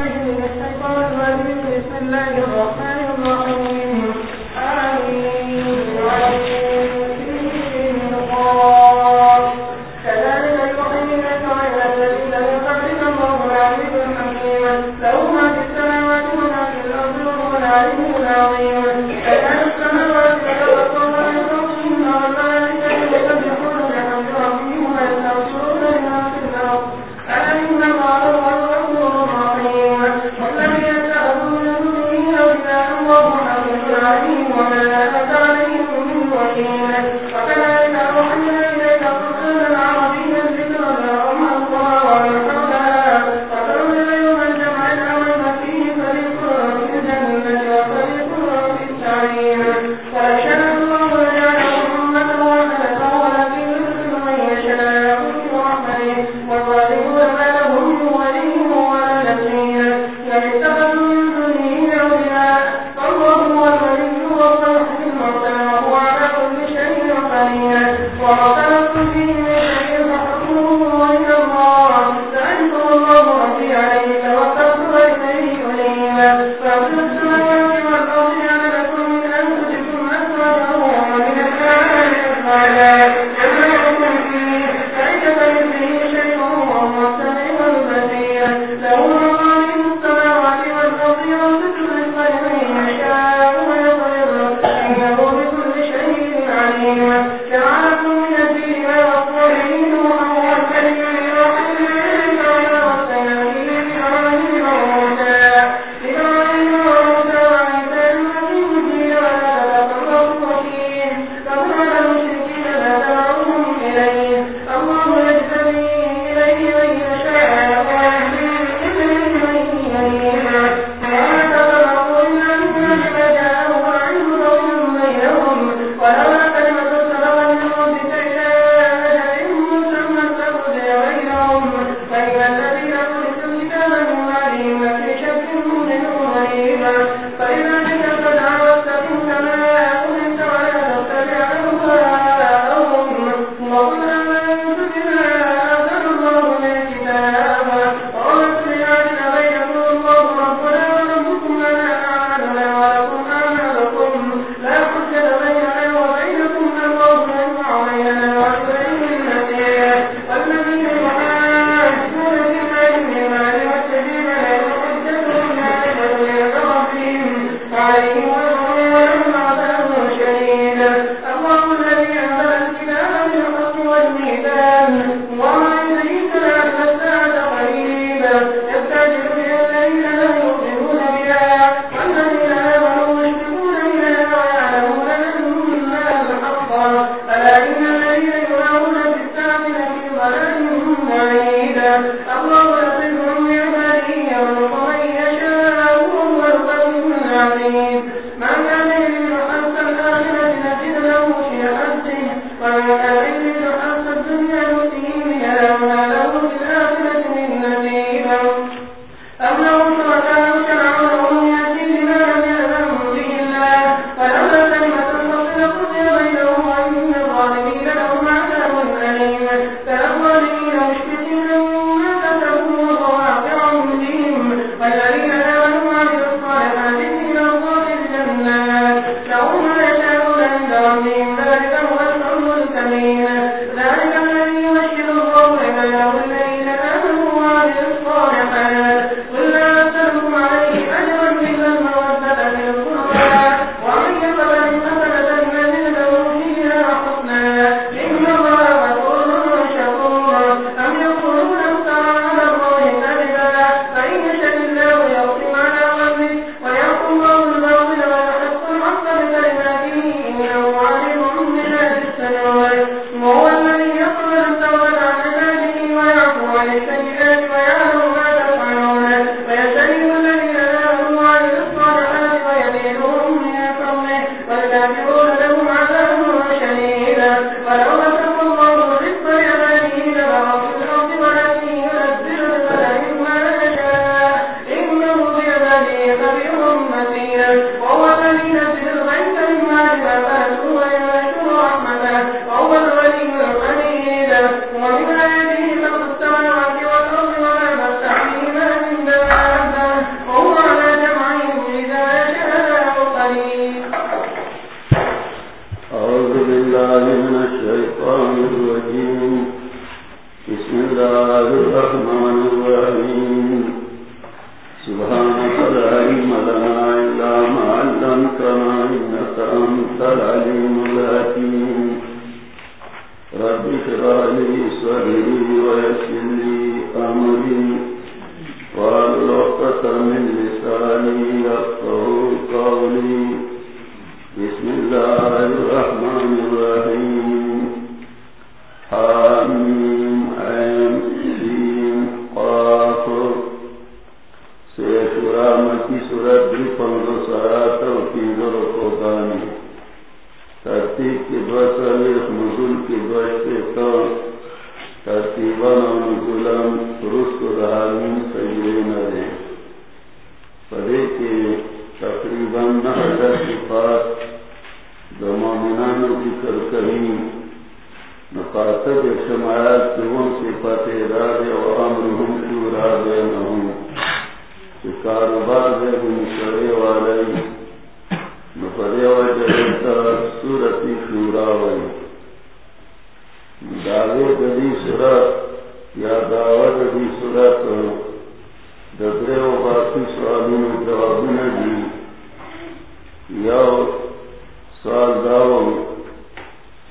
ذلك الذي الله الذين آمنوا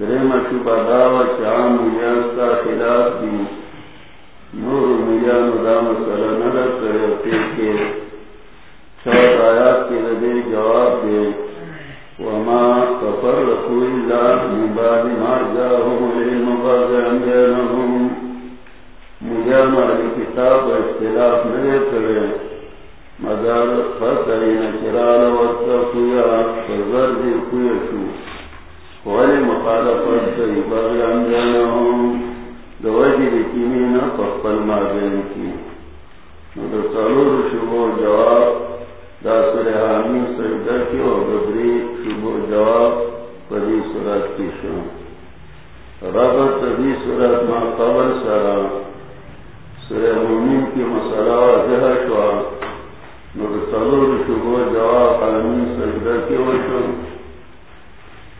درم شوبا داو چام میاں کا خلاف دی. نور میاں دام سر نر کرے کے. چھ آیا کے لگے جواب دے. وما کفر کوئی لاد مبادی مار جا ہوں میرے مجھے ہماری کتاب اختلاف میرے کرے. مگر فرق کرے نہ کرال وقت کوئی آپ سر دے کوئی ولی مخالفت کئی بغیر انجانہم دو وجد کیمینا پخپل مادین کی۔ نو دو سالور شبو جواب دا سر حامی سجدہ کی و دبری شبو جواب پدی صورت کی شو۔ ربط دی صورت ما قبل سرا۔ سر کی مسئلہ وزہ شوا۔ نو دو شبو جواب حامی سجدہ کی و شو۔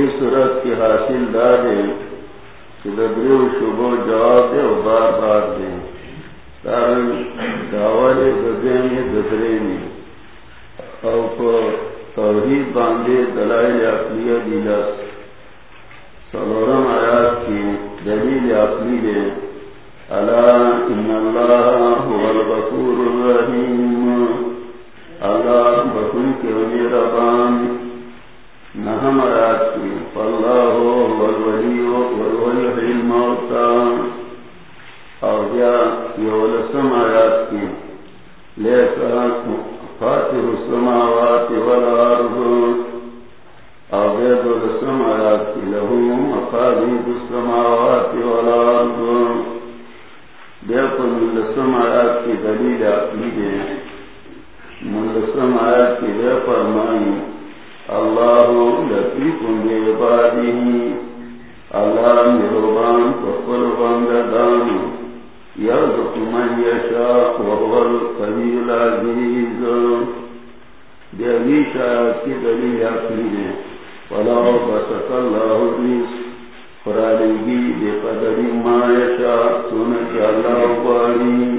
دی صورت کی حاصل دا دے کہ شبو جواب دے و بار بار دے۔ تارن دعوالی دبرینی دبرینی او پا توحید باندے دلائل اقلیہ دیلت سلورم آیات کی دلیل اقلی دے۔ علا ان اللہ هو الغفور الرحیم۔ اللہ بخون کے ولی ربان۔ کی دلیل اپنی دے ملسم آیات کی دے فرمائی اللہ لطیف بعباده اللہ مہربان کفر بندگان یرزق من یشاء وهو القوی العزیز دیویش آیات کی دلیل اپنی دے ولو بسط اللہ الرزق فرادگی بے قدری ما یشاء سنک اللہ باری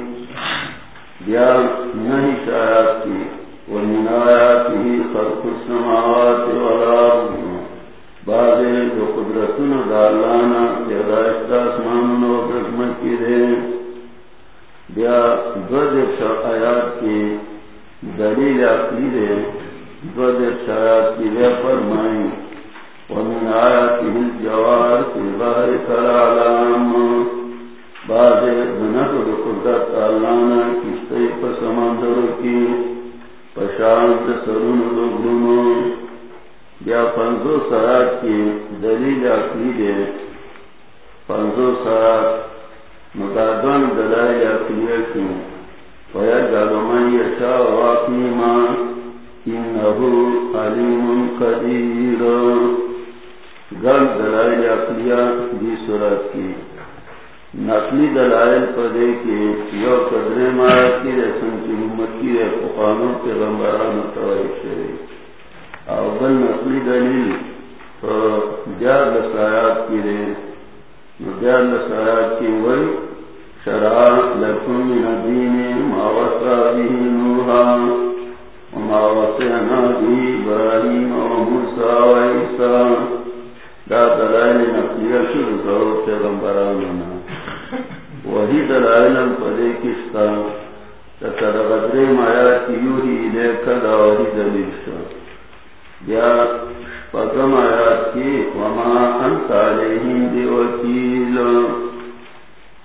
بیا نہیں شایات کی ومن آیاته خلق السماوات والارض بعضے جو قدرتن دالانا جدائشت آسمان و برحمت کی دے. بیا دو دیکھ آیات کی دلیل اقلی دے. دو دیکھ آیات کی دے فرمائی. ومن آیاته الجوار في البحر كالعلام بعض دنک قدرت آلانا کشتی پسمندر کی پشانت سرون لگرونو یا پنزو سرات کی دلیل اقلی دے پنزو سرات مدادن دلائی اقلی کی ویجعل من یشاء واقیما انہو علیم قدیر۔ گل دلائل اقلیہ دی صورت کی نقلی دلائل پدے کے یو قدرے مارا کی رسم کی امت کی رے فقانوں کے غمبران متوائف شرے او بل نقلی دلیل جار لسایات کی رے جار لسایات کی وی شرع لکم من الدین ما وصا به نوحا وما وصینا به ابراہیم و موسیٰ دا دلائل نقلیہ شروع کرو پیغمبرانونا وہی دلائل پدے کشتا. تکر غدر مایا کی یوہی لے کدا وہی دلیل شا بیا پدم کی وما انت علیہم دی وکیل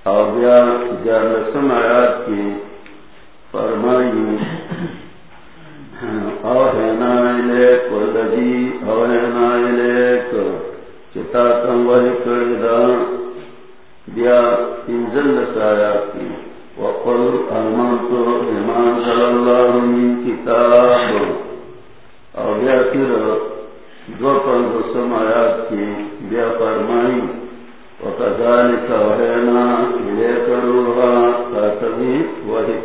او بیا جالسم آیات کی فرمائی اوہینا الیک والذی اوہینا الیک چتا تم وحی کردا بیا انزل سایات کی وقل من او بیا دو آیات کی بیا وکذالک الیک روحا وحی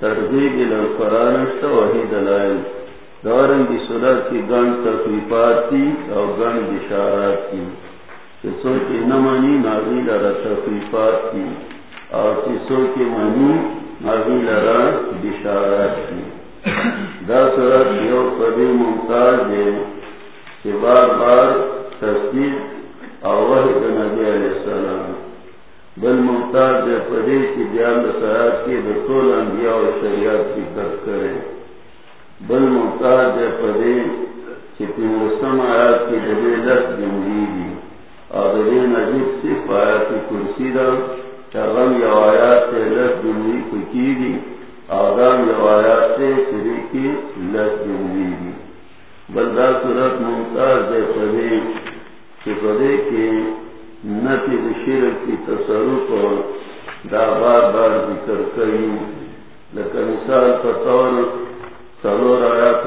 ترغیب وحی دلائل. دورن کی صورت کی گن تخلیفات کی اور گن بشارات کی. کسوں کی نمانی نازی لرا تخلیفات کی، اور کسوں کی منی نازی لرا بشارات کی۔ دا صورت یو قدی ممتاز ہے کہ بار بار تصدیق اور نبی علیہ السلام۔ بل ممتاز دے پدے کی بیان دسایات کی دکول انبیاء و شریعت کی کت کرے۔ بل ممتاز دے پدے کی پیمرسم آیات کی دبے لس جمعی دی اور نجیب صرف کی کرسی دا یو آیات سے لس کو کی آدم یو آیات سے کی لس صورت ممتاز دے پدے کی پدے نتی شرک کی تصرف دا بار بار ذکر کری مثال سلور آیات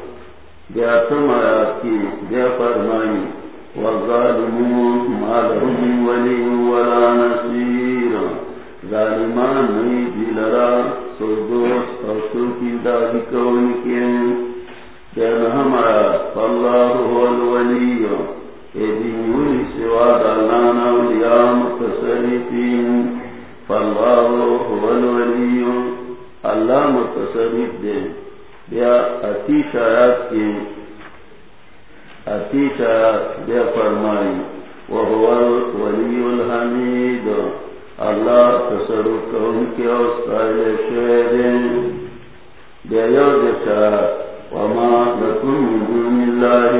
بیا تم آیات کی، بیا فرمائی، والظالمون ما ولی ظالمان نہیں دی لرا سو دوست اور کون کے ہمارا اللہ هو الولی۔ سوا اولیاء متصرفین۔ فاللہ هو الولی۔ اللہ متصرف دے۔ بیا اتیش آیات کی اتیش آیات بیا فرمائی وهو الولی الحمید، اللہ تصرف کون کے اوستائل شہدین بیا یو دیشا وما لكم من دون الله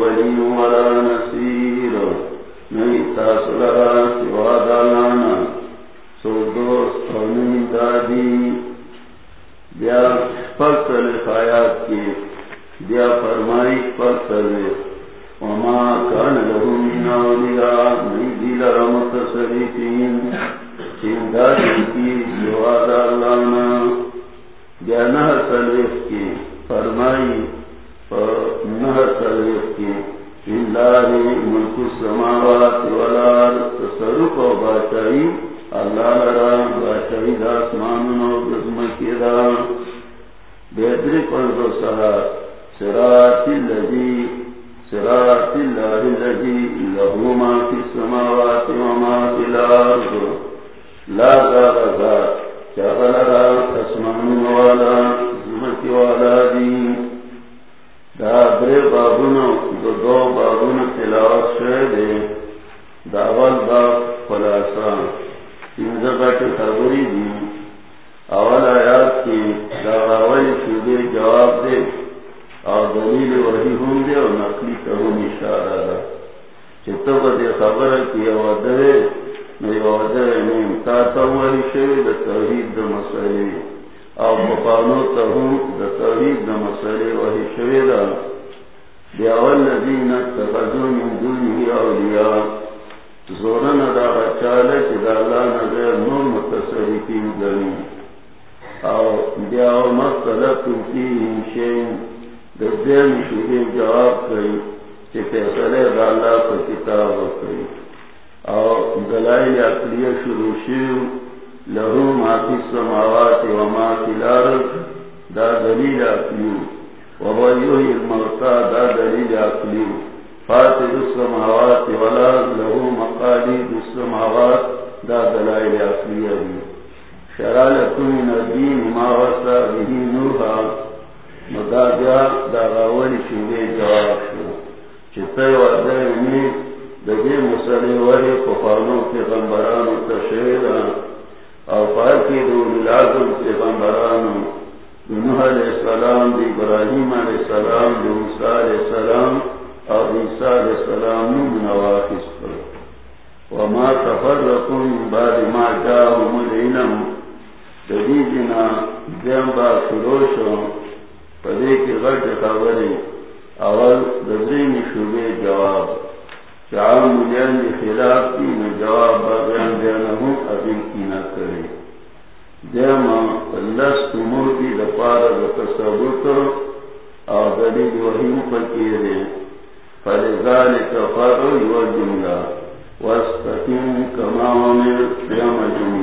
ولي ولا نصير نہیں تاثرا سوا دالانا سو دوست اور نہیں دادی بیا پرتل خیات کی، بیا فرمائی پر پرتل وما كان له من أولياء من دي لرى متصرفين چندادی کی سوا دالانا بیا نہ تلیف کی فرمائی نہ تلیف کی اللہ ملک السماوات والارض، تصرف و بادشاہی اللہ لرا بادشاہی و بزم کی دا پر دو سرا اللہ لہو ما فی السماوات و ما فی الارض لا ذات چاہل را اسمان والا زمکی والا دی دا برے بابونو دو دو بابونو تلاوت داول باب خبری دی. اول آیات کی شدے جواب دے. اور دلیل وحی ہوں دے اور نقلی اشارہ دا. با دے خبر کی وعدے نئی وعدے نیم تا تاولی شوئے دا توحید دا مسئلے. دا توحید دا مسئلے وحی شوی دا. من اولیاء. زورن دا غچاله چی دا اللہ نظر نور متصرفین دنی او بیاو مختلفتو فیهم شین دا دیم شوی جواب کئی چی پیسلے دا اللہ پر کتاب کئی. او دلائل اقلیه شروع شیو له ما في السماوات وما في الارض دا دلیل اقلیو. وهو يحيي الموتى دا دلیل اقلیو. فاتر السماوات والارض له مقاليد السماوات. دا دلائل اقلیو شرع لكم من الدين ما وصى به نوحا مدادیا دا غاولی شوی جواب شو چتے وعدہ یعنی امید دا دی مسئلے وحی خفانو کی غنبرانو تشہیران او پاکی دو لازم سے بمبرانو نوح علیہ السلام دی ابراہیم علیہ السلام دی موسیٰ علیہ السلام اور عیسیٰ علیہ السلام نواقص پر۔ وما تفرقوا من بعد ما جاءهم العلم۔ جدیدنا دیم با شروشو پدے کی غرد خبری۔ اول دزین شبے جواب۔ چاہم مجھن خلاف کی میں جواب بیان دینا ہوں ابھی کی نہ کرے۔ دیما لس تمور کی دپار تصبت اور دلیل وحیم پر کیے دے فلزال کفر یو جملہ واستقیم کما عمر قیام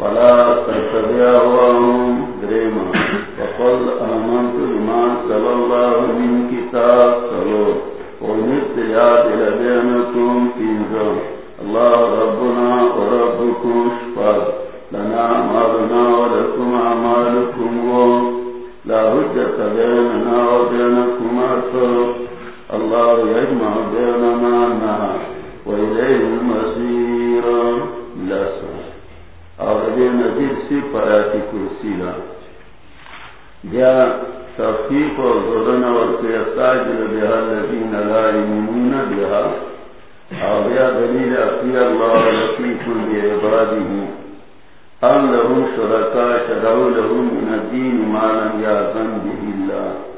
ولا تتبع هواهم دريما وقل آمنت بما صلى الله من كتاب صلوه ونفت يعدل بينكم إنزا الله ربنا وربكم شفاد لنا عمالنا ولكم عمالكم لا هجة بيننا وبينكم أرسل الله يجمع بيننا نها وإليه المسير. لسا اور ابھی نظیر سی پراتی کرسی لا. جا تفقیق و ظلن ورکی استاجل بها الذین لا یمنون بها او بیا دلیل اقی اللہ لطیف بعباده ام لهم شرکا شرعو لهم من الدین ما لم یعظم به اللہ.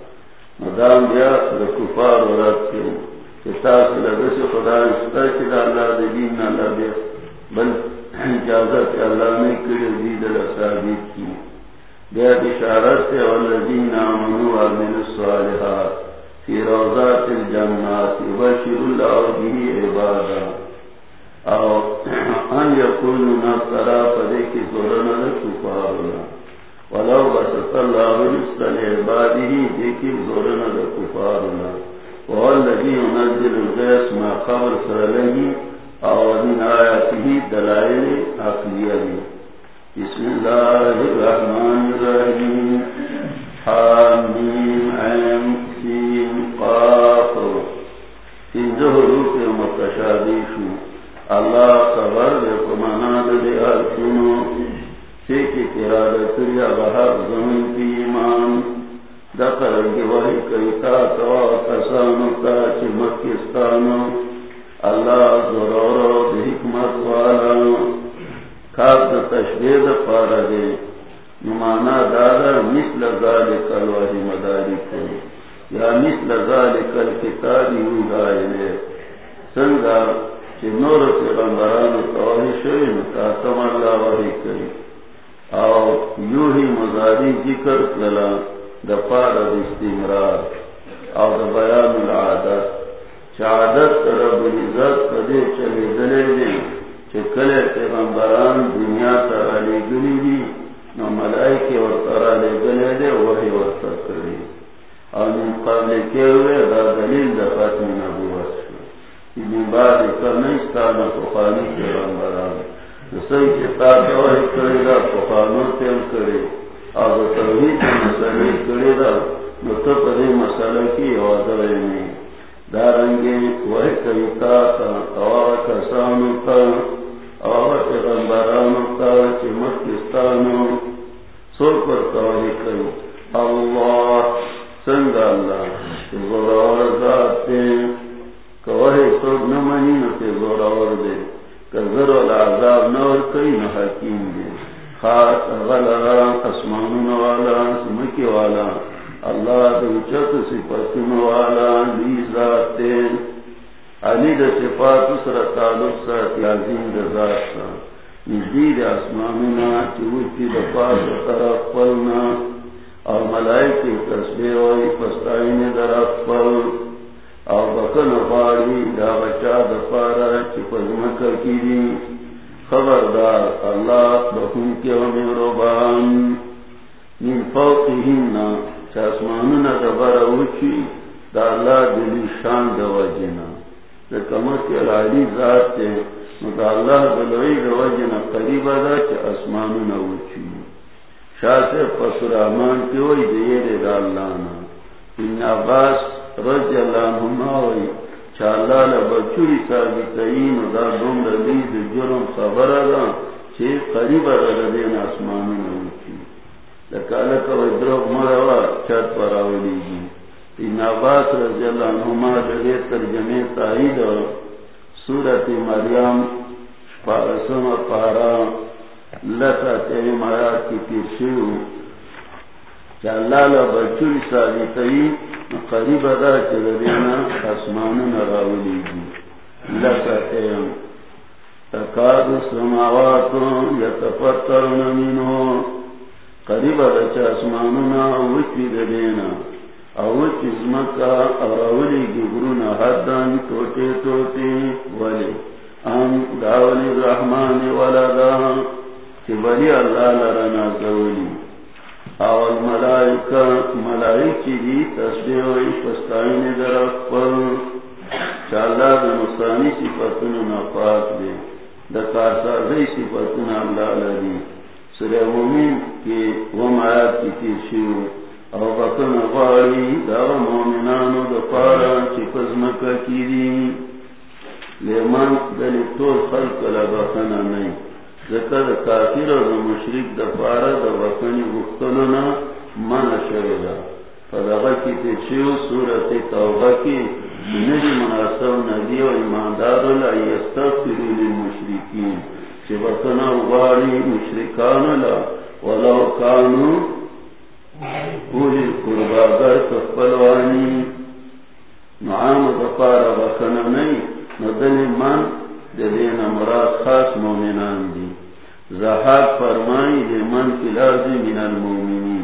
مدام بیا لکفار ورد کے کتاس لدس خدا استاجل اللہ دین اللہ بیا بل اجازت اللہ نے کڑی دید لسابیت کی. بیا بشارت سے والذین آمنوا وعملوا الصالحات فی روضات الجنات یبشر اللہ به عبادا او ان یکونو نفترا پدے کی زورنا لکفارنا ولو بسط الله رزق لعباده ذكي زورنا لكفارنا. وهو الذي ينزل الغيث ما قبل سرله أو من آياته دلائل عقلية. بسم الله الرحمن الرحيم. حامين عين، سين، قاف. في ظهروك المتشابه الله خبر لكم أنا دي أرسنو زمین کی ایمان، دخل اللہ حکمت والا پارا دے، نمانا دادا مثل ذالک الوحی مداری یا مثل ذالک الکتابی لے سنگا چی نور توحی شوی اللہ وحی او یو ہی مزاری ذکر کلا دفار استمرار او دا بیان العادت چادت رب العزت کدے چلے دلے دے چکلے پیغمبران دنیا ترا لے گلی دی، نو ملائکی اور ترا لے گلے دے، وحی ورطا کری او من قبل کے ہوئے دا دلیل دا ختم نبوت شو۔ ابن بعد کرنیستانا فخانی پیغمبران۔ سہی کتاب اور کرے گا پخانوں تیل کرے۔ اور توحید مسئلے کرے گا مطلب مسئلہ کی وادر میں۔ دارنگے وہ کవిتا اور کسانوں کا اور پیغمبرانوں کا چمکستانوں سو پر توحید کرو۔ اللہ، سنگ اللہ، زور اور ذات کہ تو نہ منی، نہ زور اور دے۔ کذر العذاب نور کئی نہ حکیم دے خاص اسمان والا، سمکی والا، اللہ والا ذات علی دا صفات سر تعلق ذات سا پاس طرف پلنا اور ملائکی تصبیر وی پستائن در او بکن باری دا بچا دفارا چپزمک کی دی خبردار، اللہ بکن کے ومیروبان من فوقهن چاسمانونا دبر اوچی، دا اللہ دلی شان دا وجنا. دا کمت العالی ذات تے دا اللہ دلوی دا وجنا قریب دا چا اسمانونا اوچی. شاہ سے پسر امان کی وی دیر دا اللہ نا. ان عباس رضی اللہ عنہما وی چالا بچوری ثابتین دا دوم ردید جرم خبر دا چھے قریب ردین آسمانی نوچی لکالکا وی دروگ مروا چت پر جی ان عباس رضی اللہ عنہما دلے ترجمے تائید سورت مریم پارسم پارا لتا تیرے مرات کی پیشیو چالا بچوری ثابتین قریب ادا آسمان نراولی دی. لکتیم تکاد سماوات یتفترن منو. قریب ادا چا دینا اوچی زمکا اراولی دی حدن توٹے توٹے ولی. ام داولی الرحمن ولدا. چی بلی اللہ لرنا زولی اول ملائکہ، ملائکی دی تصویر و پستائن در اکبر چالا دا نقصانی صفتن نفاق دے دا کارسازی صفتن اللہ لدی سر مومن کی وم آیات کی تیشیو او بطن غاری دا مومنانو دا پارا چی پزمکا کی دی۔ لیمان دلی طور خلق لبخنا نہیں۔ ذکر کافر اور مشرک دفارہ دا گفتننا من شردا فدغا کی تیچیو سورت توبہ کی نجی مناسب نبی و ایماندار لا یستغفر للمشرکین چی وطنا اغاری مشرکان لا ولو کانو اولی قرباگر تفلوانی نعام دفارہ وطنا نئی ندن من دین مراد خاص مومنان دی زہاد فرمائی دے من کی لازی من المومنین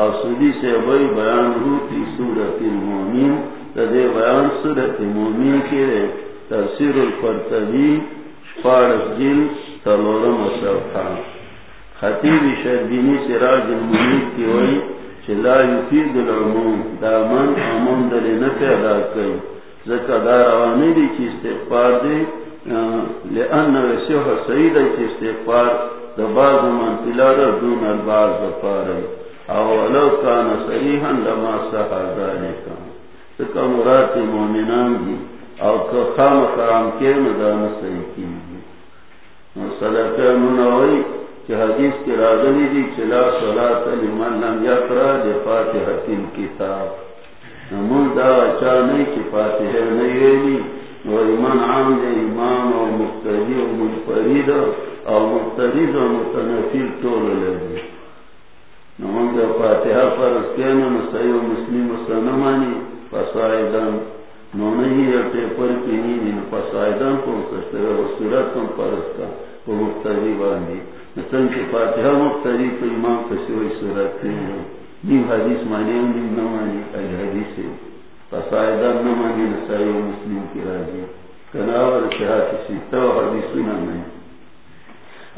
اور سودی سے وہی بیان ہوتی سورت المومن دے بیان سورت مومن کے رے تفسیر القرطبی، فارس جل، تلورم صفحہ خطیب شربینی سراج المنید کی ہوئی چلا یفید العموم، دامن عموم دلی نفع ادا کئی۔ ذکر دار آوانی دی چی استغفار دی لئن وسیح سعید چی استغفار دباز من تلار دون الباز دفار او ولو کان صریحا لما صحا ذالکا ذکر مرات مومنان دی او که خام خرام کے ندان صحیح کی صدقہ منوئی کہ حدیث کی راغلی دی چلا صلاة لمن لم یقرا دی فاتحہ تین کتاب نمون دا اچا نہیں کہ فاتحہ نہیں ویلی ایمان عام دے امام و مقتدی و مجفرید او مقتدید و متنفیر طول لگی۔ نمون دا فاتحہ پر اسکین و و مسلم سنمانی فسائدن نونہی اٹے پر کنی دین فسائدن کو سشتر و سورت کم پرسکا و مقتدی باندی۔ مثلا کہ فاتحہ مختری تو امام کسی ہوئی صورت نہیں نیم حدیث مانی ہوں نیم نہ مانی حدیث ہے۔ فسائدہ نہ مانی نسائی و مسلم کی راجی کناور شہا کسی تو حدیث سنا نہیں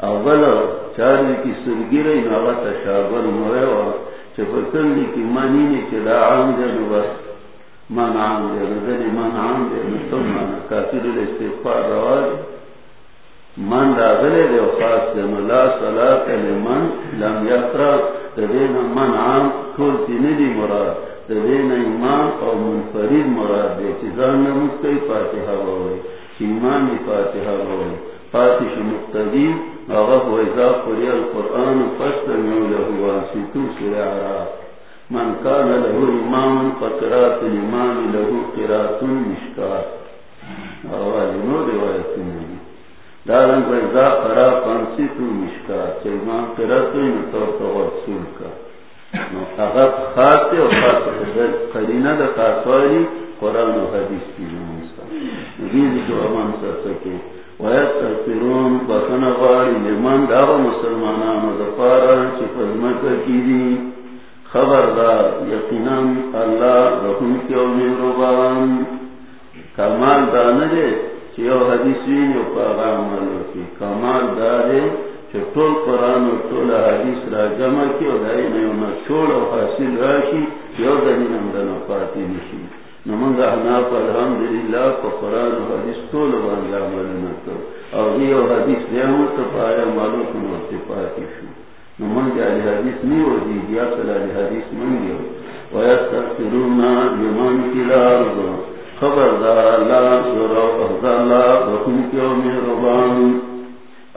اول چاری کی سرگی رہی ناغا تشابر موے و چپکن کی مانی نے چلا عام دے نو بس من عام دے نو من عام دے نو تم مانا کافر الاستغفار رواج من راغلے دے خاص دے ملا صلاة لمن لم یقرا تدین من عام کل تینی مراد. تدین ایمان او منفرید مراد دے چیزان نمسکی فاتحہ ہوئی ایمان دی فاتحہ ہوئی فاتح مقتدی اغف و ازا قری القرآن فستمیو لہو واسطو سر عراق من کان لہو امام فقرات الامام لہو قرات مشکات اوالی نو روایتی نہیں دارن بیضا قرا پانسی تو مشکا چیمان قراتو این تو تو کا نو اغت خاصی و خاصی قرآن و حدیث کی نمونسا جو امان سر سکے بخن غاری لمن مسلمانان دفارا کی دی. خبردار، یقینا اللہ رحم کیو من ربان کمال دانے ملو کی کمال دارے چھو طول قرآن و طول حدیث را جمع کی و دائی نیو نچوڑ و حاصل راشی یو دنی نمدن و پاتی نشی نمانگا حناف الحمدللہ پا قرآن و حدیث طول بانگی عمل نکو. او یو حدیث دیمو تا پایا مالو کنو اتفاقی شو. نمانگا علی حدیث نیو دی دیا کل علی حدیث منگیو ویستغفرونا لمن کلار دو خبردار اللہ سورا افضل اللہ بخون کیو مہربان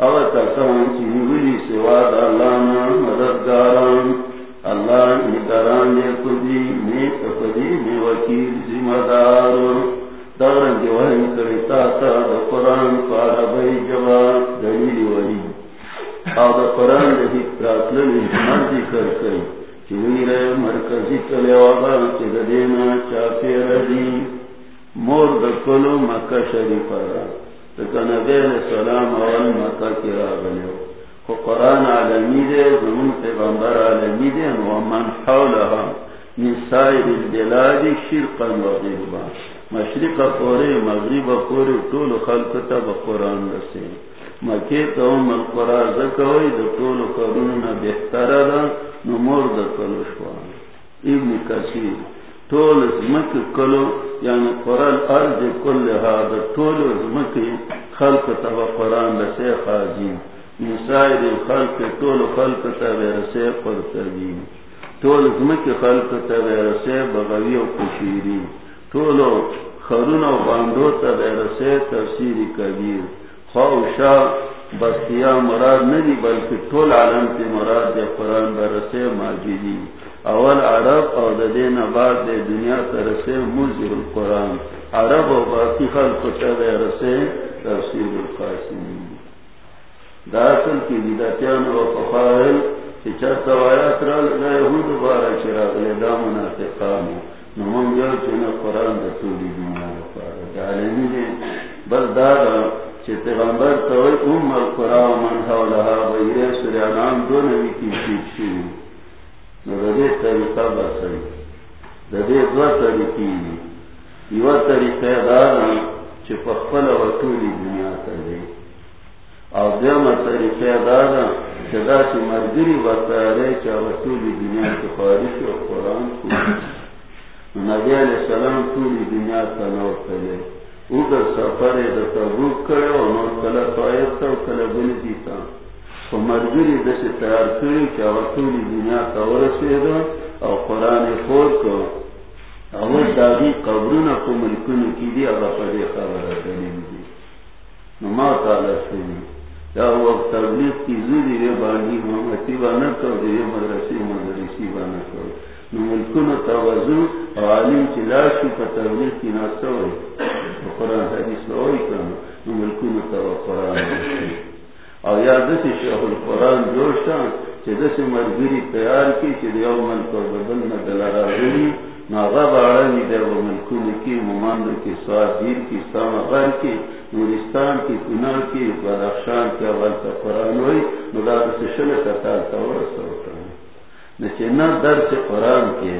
او تسان چیولی سواد اللہ مددگاران، اللہ نیک وکیل ذمہ دار۔ دورن کرتا تا دا قرآن پارا بھئی دلیل دا قرآن دا حکرات کر رہے مرکزی کلے وغا چاپی ردی مور دکلو مکہ شریف نبی السلام اول مکہ کی را بلیو خو قرآن عالمی دے، زمون پیغمبر عالمی دے، ومن حولها من سائر البلاد شرقا و غربا مشرق پورے، مغرب پورے طول خلق تا بقرآن رسے. مکی تا ام القرآن زکوئی، دا طول قرون بہتر دا، نمور دکلو شوان ابن کثیر طول زمک کلو یعنی قرآن ارض کل هذا طول زمک خلق تب قرآن لسے خاجین مسائل خلق طول خلق تب رسے قرطبی طول زمک خلق تب رسے بغوی و کشیری طول خرون و باندو تب رسے تفسیر کبیر. خوشا بستیا مراد نہیں بلکہ طول عالم تی مراد دے قرآن برسے ماجدی اول عرب او دین بعد دے دنیا ترسے مزر القرآن. عرب و باقی خلق تب رسے تفسیر القاسم. داخل کی بدتیان و فقائل چی چرتا وایات را لگا یهود بارا چراغ لے لدا منافقانو نمان جو چینا قرآن دا تولی دنیا لپارا جعلمی دے بل دادا چی تغمبر توی ام القرآن من حولها ویرے سریانان دو نوی کی شید شید ندے طریقہ بسائی دو طریقی یو طریقہ و طولی دنیا دیم طریقہ مرگری دنیا کی قرآن کو نبی علیہ السلام پوری دنیا کا نو اگر سفر تبوک کرے اور نو کلا طائف تا کلا بل دیتا تو مرگری دس تیار کری چاہے پوری دنیا کا ورسے دا قرآن خود کو اول دادی قبرون کو ملکن کی دی اگر پڑے خبر دلیل دی نما تعالی سے یا وہ تبلیغ کی زیدی وے باندی محمدی بانا کر دے مدرسی مدرسی بانا کر نملکن توازو عالم چلاشی پا تبلیغ کی ناسا قرآن حدیث ہوئی کنا نملکن تو قرآن حدیث او یا دسی شیخ القرآن جوشتا چی دسی مرگری تیار کی، چی دیو ملک و بدل ندلارا گلی ناغا باڑانی در و ملکون کی مماند کی سواد کی سام غر کی، نورستان کی کنار کی، بدخشان کی، اول کا قرآن ہوئی مدار سے شل کتال تور سوتا نچے نہ در سے قرآن کے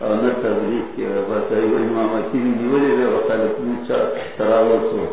اور نہ تبلیغ کے بتائی وہ امامتی بھی نیولی بے وقال پوچھا تراول سوک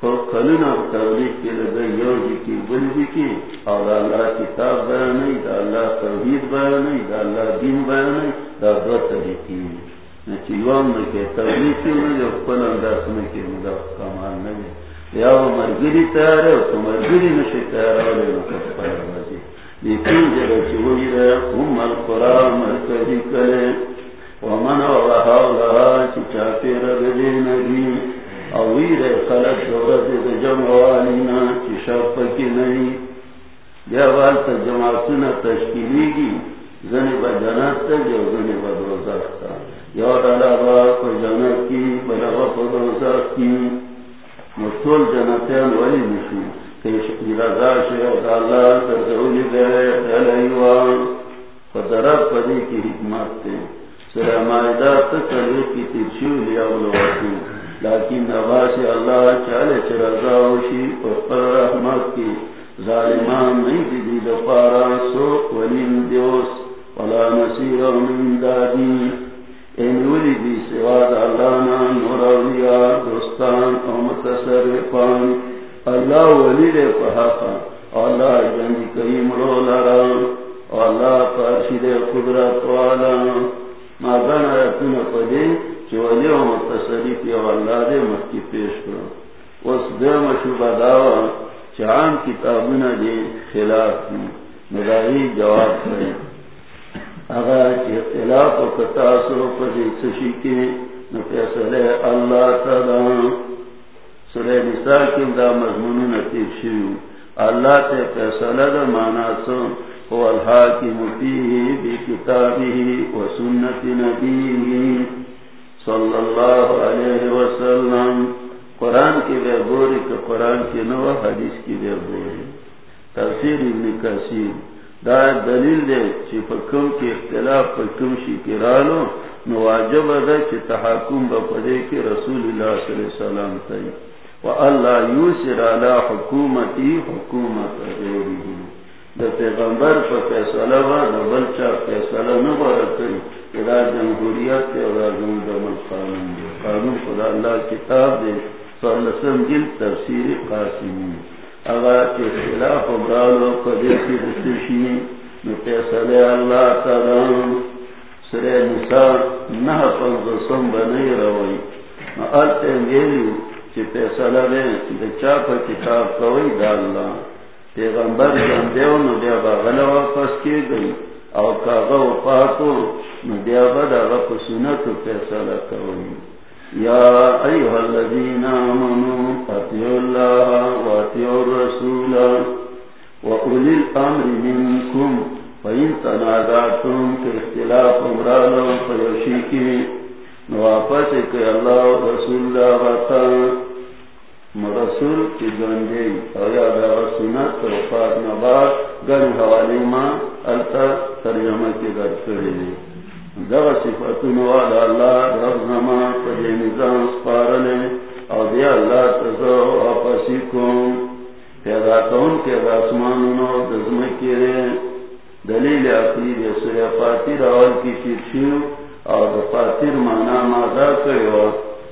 تو کلنا تبلیغ کے لگے یو جی کی بل جی کی، اور اللہ کتاب بیان نہیں، دا اللہ توحید بیان نہیں، دا اللہ دین بیان نہیں، دا دو طریقی چیوان میں کہ تبلیغ کی میں جو پل انداز میں کہ مدہ کمال نہیں یا مرگری تیار ہے تو مرگری نشے تیار ہو لے بازی لیکن جب چوئی رہے ام القرآن مرکزی کرے، ومن وغا وغا چچا پیر گلے اوی رہے خلق دورت دے جمعوالینا چشا پکی نہیں یا والتا جماعتنا تشکیلی گی زنی با جنات تا جو زنی با دوزاک تا یا ڈالا با کو جنات کی بلا با کو دوزاک کی مستول جنتیان ولی نشو کہ رضا شیخ اللہ تردولی دے علیوان فدرب پدی کی حکمت تے سر مائدہ تسلی کی ترشیو لیا بلواتو لیکن نواز اللہ چالے چرزا رضا وشی پر رحمت کی، ظالمان نہیں دی دفارا سو ولی دیوس ولا نصیر من دادی اینولی دی سواد اللہ نا نور اولیاء دوستان او متصرفان اللہ ولی دے پہاقا اللہ جنی کریم رو لرا اللہ پرشید قدرت والا ما گانا رکن پدے چی ولی و متصرف یا اللہ دے مکی پیش کرو اس دے مشوبہ داوا چی عام کتابنا دے خلاف دی مدائی جواب کریں اگر اختلاف و کتاثر پدی سشی کے نفیصل اللہ تعالی سورہ نساء کی دا مضمون نتیب شیو اللہ فیصلہ دا مانا سو هو الحاکم فیه بکتابه و سنت نبیه صلی اللہ علیہ وسلم۔ قرآن کی بے بوری کہ قرآن کی نو حدیث کی بے بوری۔ تفسیر ابن کثیر۔ دا دلیل دے چی فکم کی اختلاف فکم شی کی نواجب دا چی تحاکم با پدے کی رسول اللہ صلی اللہ علیہ وسلم تی اللہ یوسر علا حکومتی حکومت غیری دا پیغمبر پا فیصلہ با دا بلچا فیصلہ نبارا کری کہ دا جمہوریت تے و دا جمہور قانون دے. قانون خدا اللہ کتاب دے. صلی جل تفسیر قاسمی. اگر کے خلاف برالو قدر کی بسشی نتیسل اللہ تعالی سرے نساء نہ پنزسم بنی روئی نعالتے میلی چی پیسل لے دچا پا کتاب کوئی دا اللہ. پیغمبر جاندیو نو دیا با غلا واپس کی گئی. او کاغا و پاکو، نو دیا با دا غا سنتو پیسل کوئی يا أيها الذين آمنوا أطيعوا الله وأطيعوا الرسول وأولي الأمر منكم فإن تنازعتم في اختلاف أمرانا فيشيكي نوافسك الله ورسول الله غطا مرسول کی جوندے او یا دا سنت وفات نبات گن حوالی ما التا ترجمہ کی در کردی صفتون والا اللہ، رب نما پدے نظام سپارلے او دے اللہ تزو آپسی کون پیدا کون کے داسمانونو دزم کرے دلیل اقلی دے سویا فاتر اول کی چیچیو او دا فاتر مانا مادا کرے چی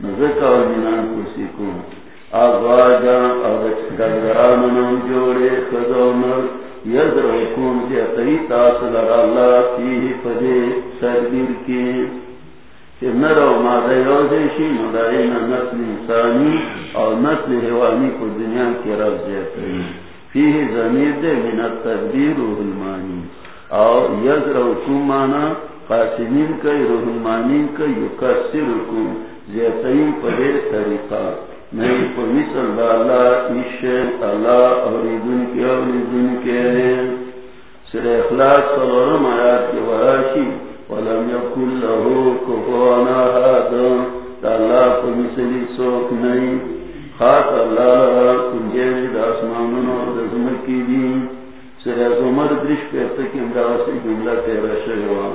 میں منان کسی کن آغاجا آغاج گردرانم جوڑے خدونر یدرکون جی تاصل اللہ فیہ پدے سرگیر کی کہ نرو مادہ یوزیشی مدائن نسل انسانی اور نسل حیوانی کو دنیا کی رب جیتے فیہ زمیر دے من التدبیر روح المانی اور یدرکون مانا قاسمین کئی روح المانی کئی یکسرکون جیتین پدے طریقہ۔ نہیں کو اللہ عشق اللہ اور کے اور کے۔ سر اخلاق سلورم آیات کے وراشی ولم یکل لہو کفوانا آدم اللہ کو مثلی سوک نہیں۔ خاص اللہ کنجیز داسمانون اور کی دین سر ازمر درش پہ جملہ تیرہ شہوان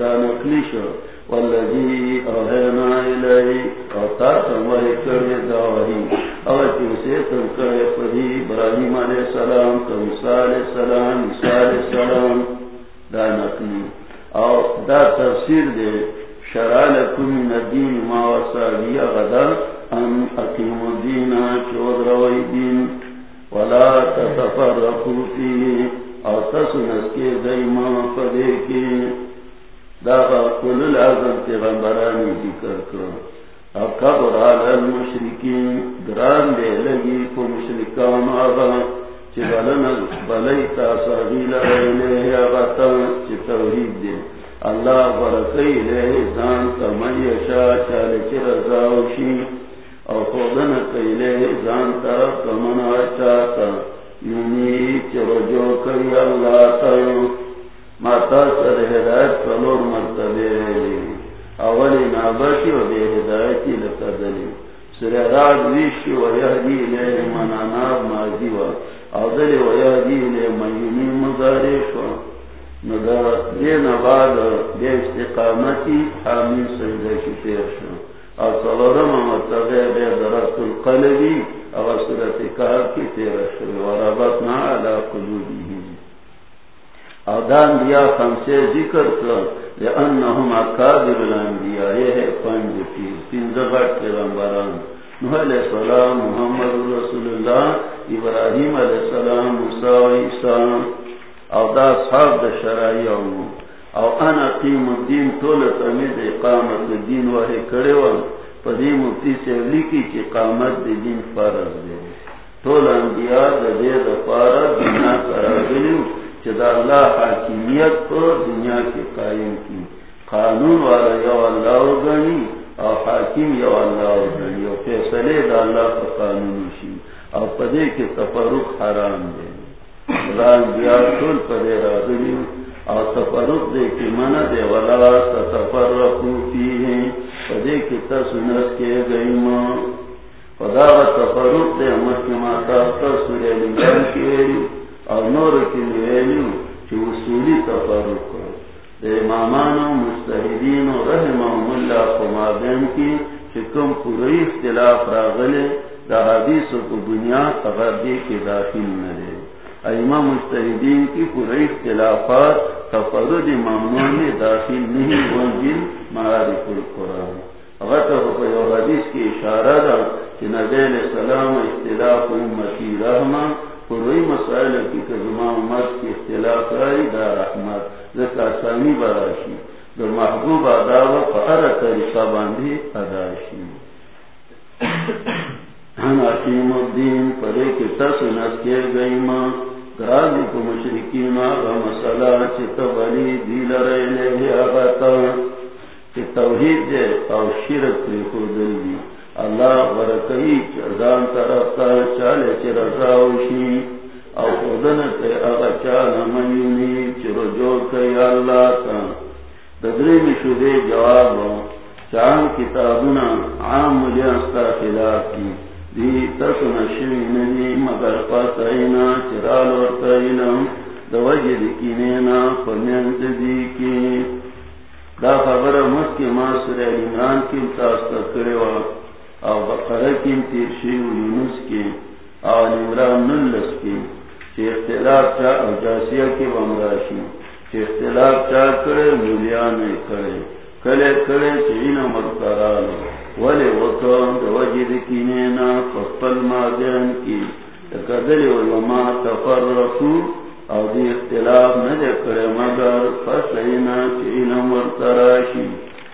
دا نقلی شو والذی اوہینا الی اوتا سموہی کرے داوہی اوہی اسے تم کرے پدی ابراہیم علیہ السلام، تو علیہ السلام، عیسیٰ علیہ السلام. دا نقلی. او دا تفسیر دے شرع لکم من ما وصا غدا ان اقیم الدین چود روی دین. ولا تتفرقو فی او تسنس کے دیما پدے کے داغا کل العظم پیغمبرانی ذکر کرو اب قبر علی المشرکین گران دے لگی کو مشرکان آغا چی بلن بلی تاثاغیل ایلے آغتا چی توحید دے. اللہ برکی لے زان تمن یشا چی رضاوشی او خودن کئی لے زان طرف تمن آچاتا یونی چی رجو کری اللہ تایو ماتا سر ہدایت کلور مرتبے اولی نابشی و بے ہدایتی لقدلی سر راج ویشی و یهدی لے من اناب مازی و. اوزلی و یهدی لے میونی مدارش و ندر دین بعد بے استقامتی حامین سجدہ کی تیر شو. او صلورم مرتبے بے درست القلبی او صورت کار کی تیر شو و ربطنا علا قلوبی دیا خمسے ذکر کر لأنہم اکابر الانبیاء، یہ ہے پنج پیر تین زغٹ کے رمبران نوح علیہ السلام، محمد رسول اللہ، ابراہیم علیہ السلام، موسیٰ و عیسیٰ او دا صحاب دا شرائی امو او انا قیم الدین طولت امید اقامت دین وحی کرے وان پدی مفتی سے لکی چی قامت دی دین فرض دے۔ طول انبیاء دا دے دا فرض دنیا کرا گلیو چدا اللہ حاکمیت کو دنیا کے قائم کی. قانون والا یو اللہ گنی اور حاکم یو اللہ گنی اور فیصلے دا اللہ کا قانون شی. اور پدے کے تفرق حرام دے. ران دیا ٹول پدے را اور تفرق دے کی من دے والا تفرق کی ہے پدے کی تسنت کے گئی ماں خدا و تفرق دے امت کے ماتا تصور کی اور نور کی ویلیو اصولی تفرق دے امامان و مستحدین و اللہ کی کم پوری اختلاف راغلے دا حدیث و بنیاد تغردی داخل نرے امام مستحدین کی پوری اختلافات تفرد ممنون داخل نہیں ونجل معارف القرآن۔ حدیث کی اشارہ دا کہ السلام اختلاف امتی رحمہ پروئی مسائل کی کزما امت کی اختلاف رائی دا رحمت ذکا سامی براشی دا محبوب اداو فارا طریقہ باندھی اداشی. حکیم الدین پڑے کے تس نس کے گئی ماں گرالی کو مشرقین آغا مسئلہ چت بلی دیل رہے آغاتا کہ توحید دے او شرک پری خود دی اللہ برکئی چرزان طرفتا چالے چر رضاوشی او خودن تے اغا چانا منیونی چر جو کئی اللہ تا. ددری میں شدے جواب چاہم کتابنا عام ملیان خلاف کی. دی تس نشوی ندی مگر پاتائینا چرال ورطائینا دوجد کینینا فمینت دی کی. دا خبر مت کے ماں سر عمران کی تاستا کرے وا. او بقرہ کی تیر شیو یونس کی او عمران نلس کی چی اختلاف چا او جاسیہ کی ومراشی چی اختلاف چا کرے، مولیان کرے. کلے کرے چی این مرکرالو ولی وکم دا وجد کینینا فقل مادین کی. تکدلی وما تفرقو، او دی اختلاف نہ دے کرے مگر فسینا چین مر تراشی.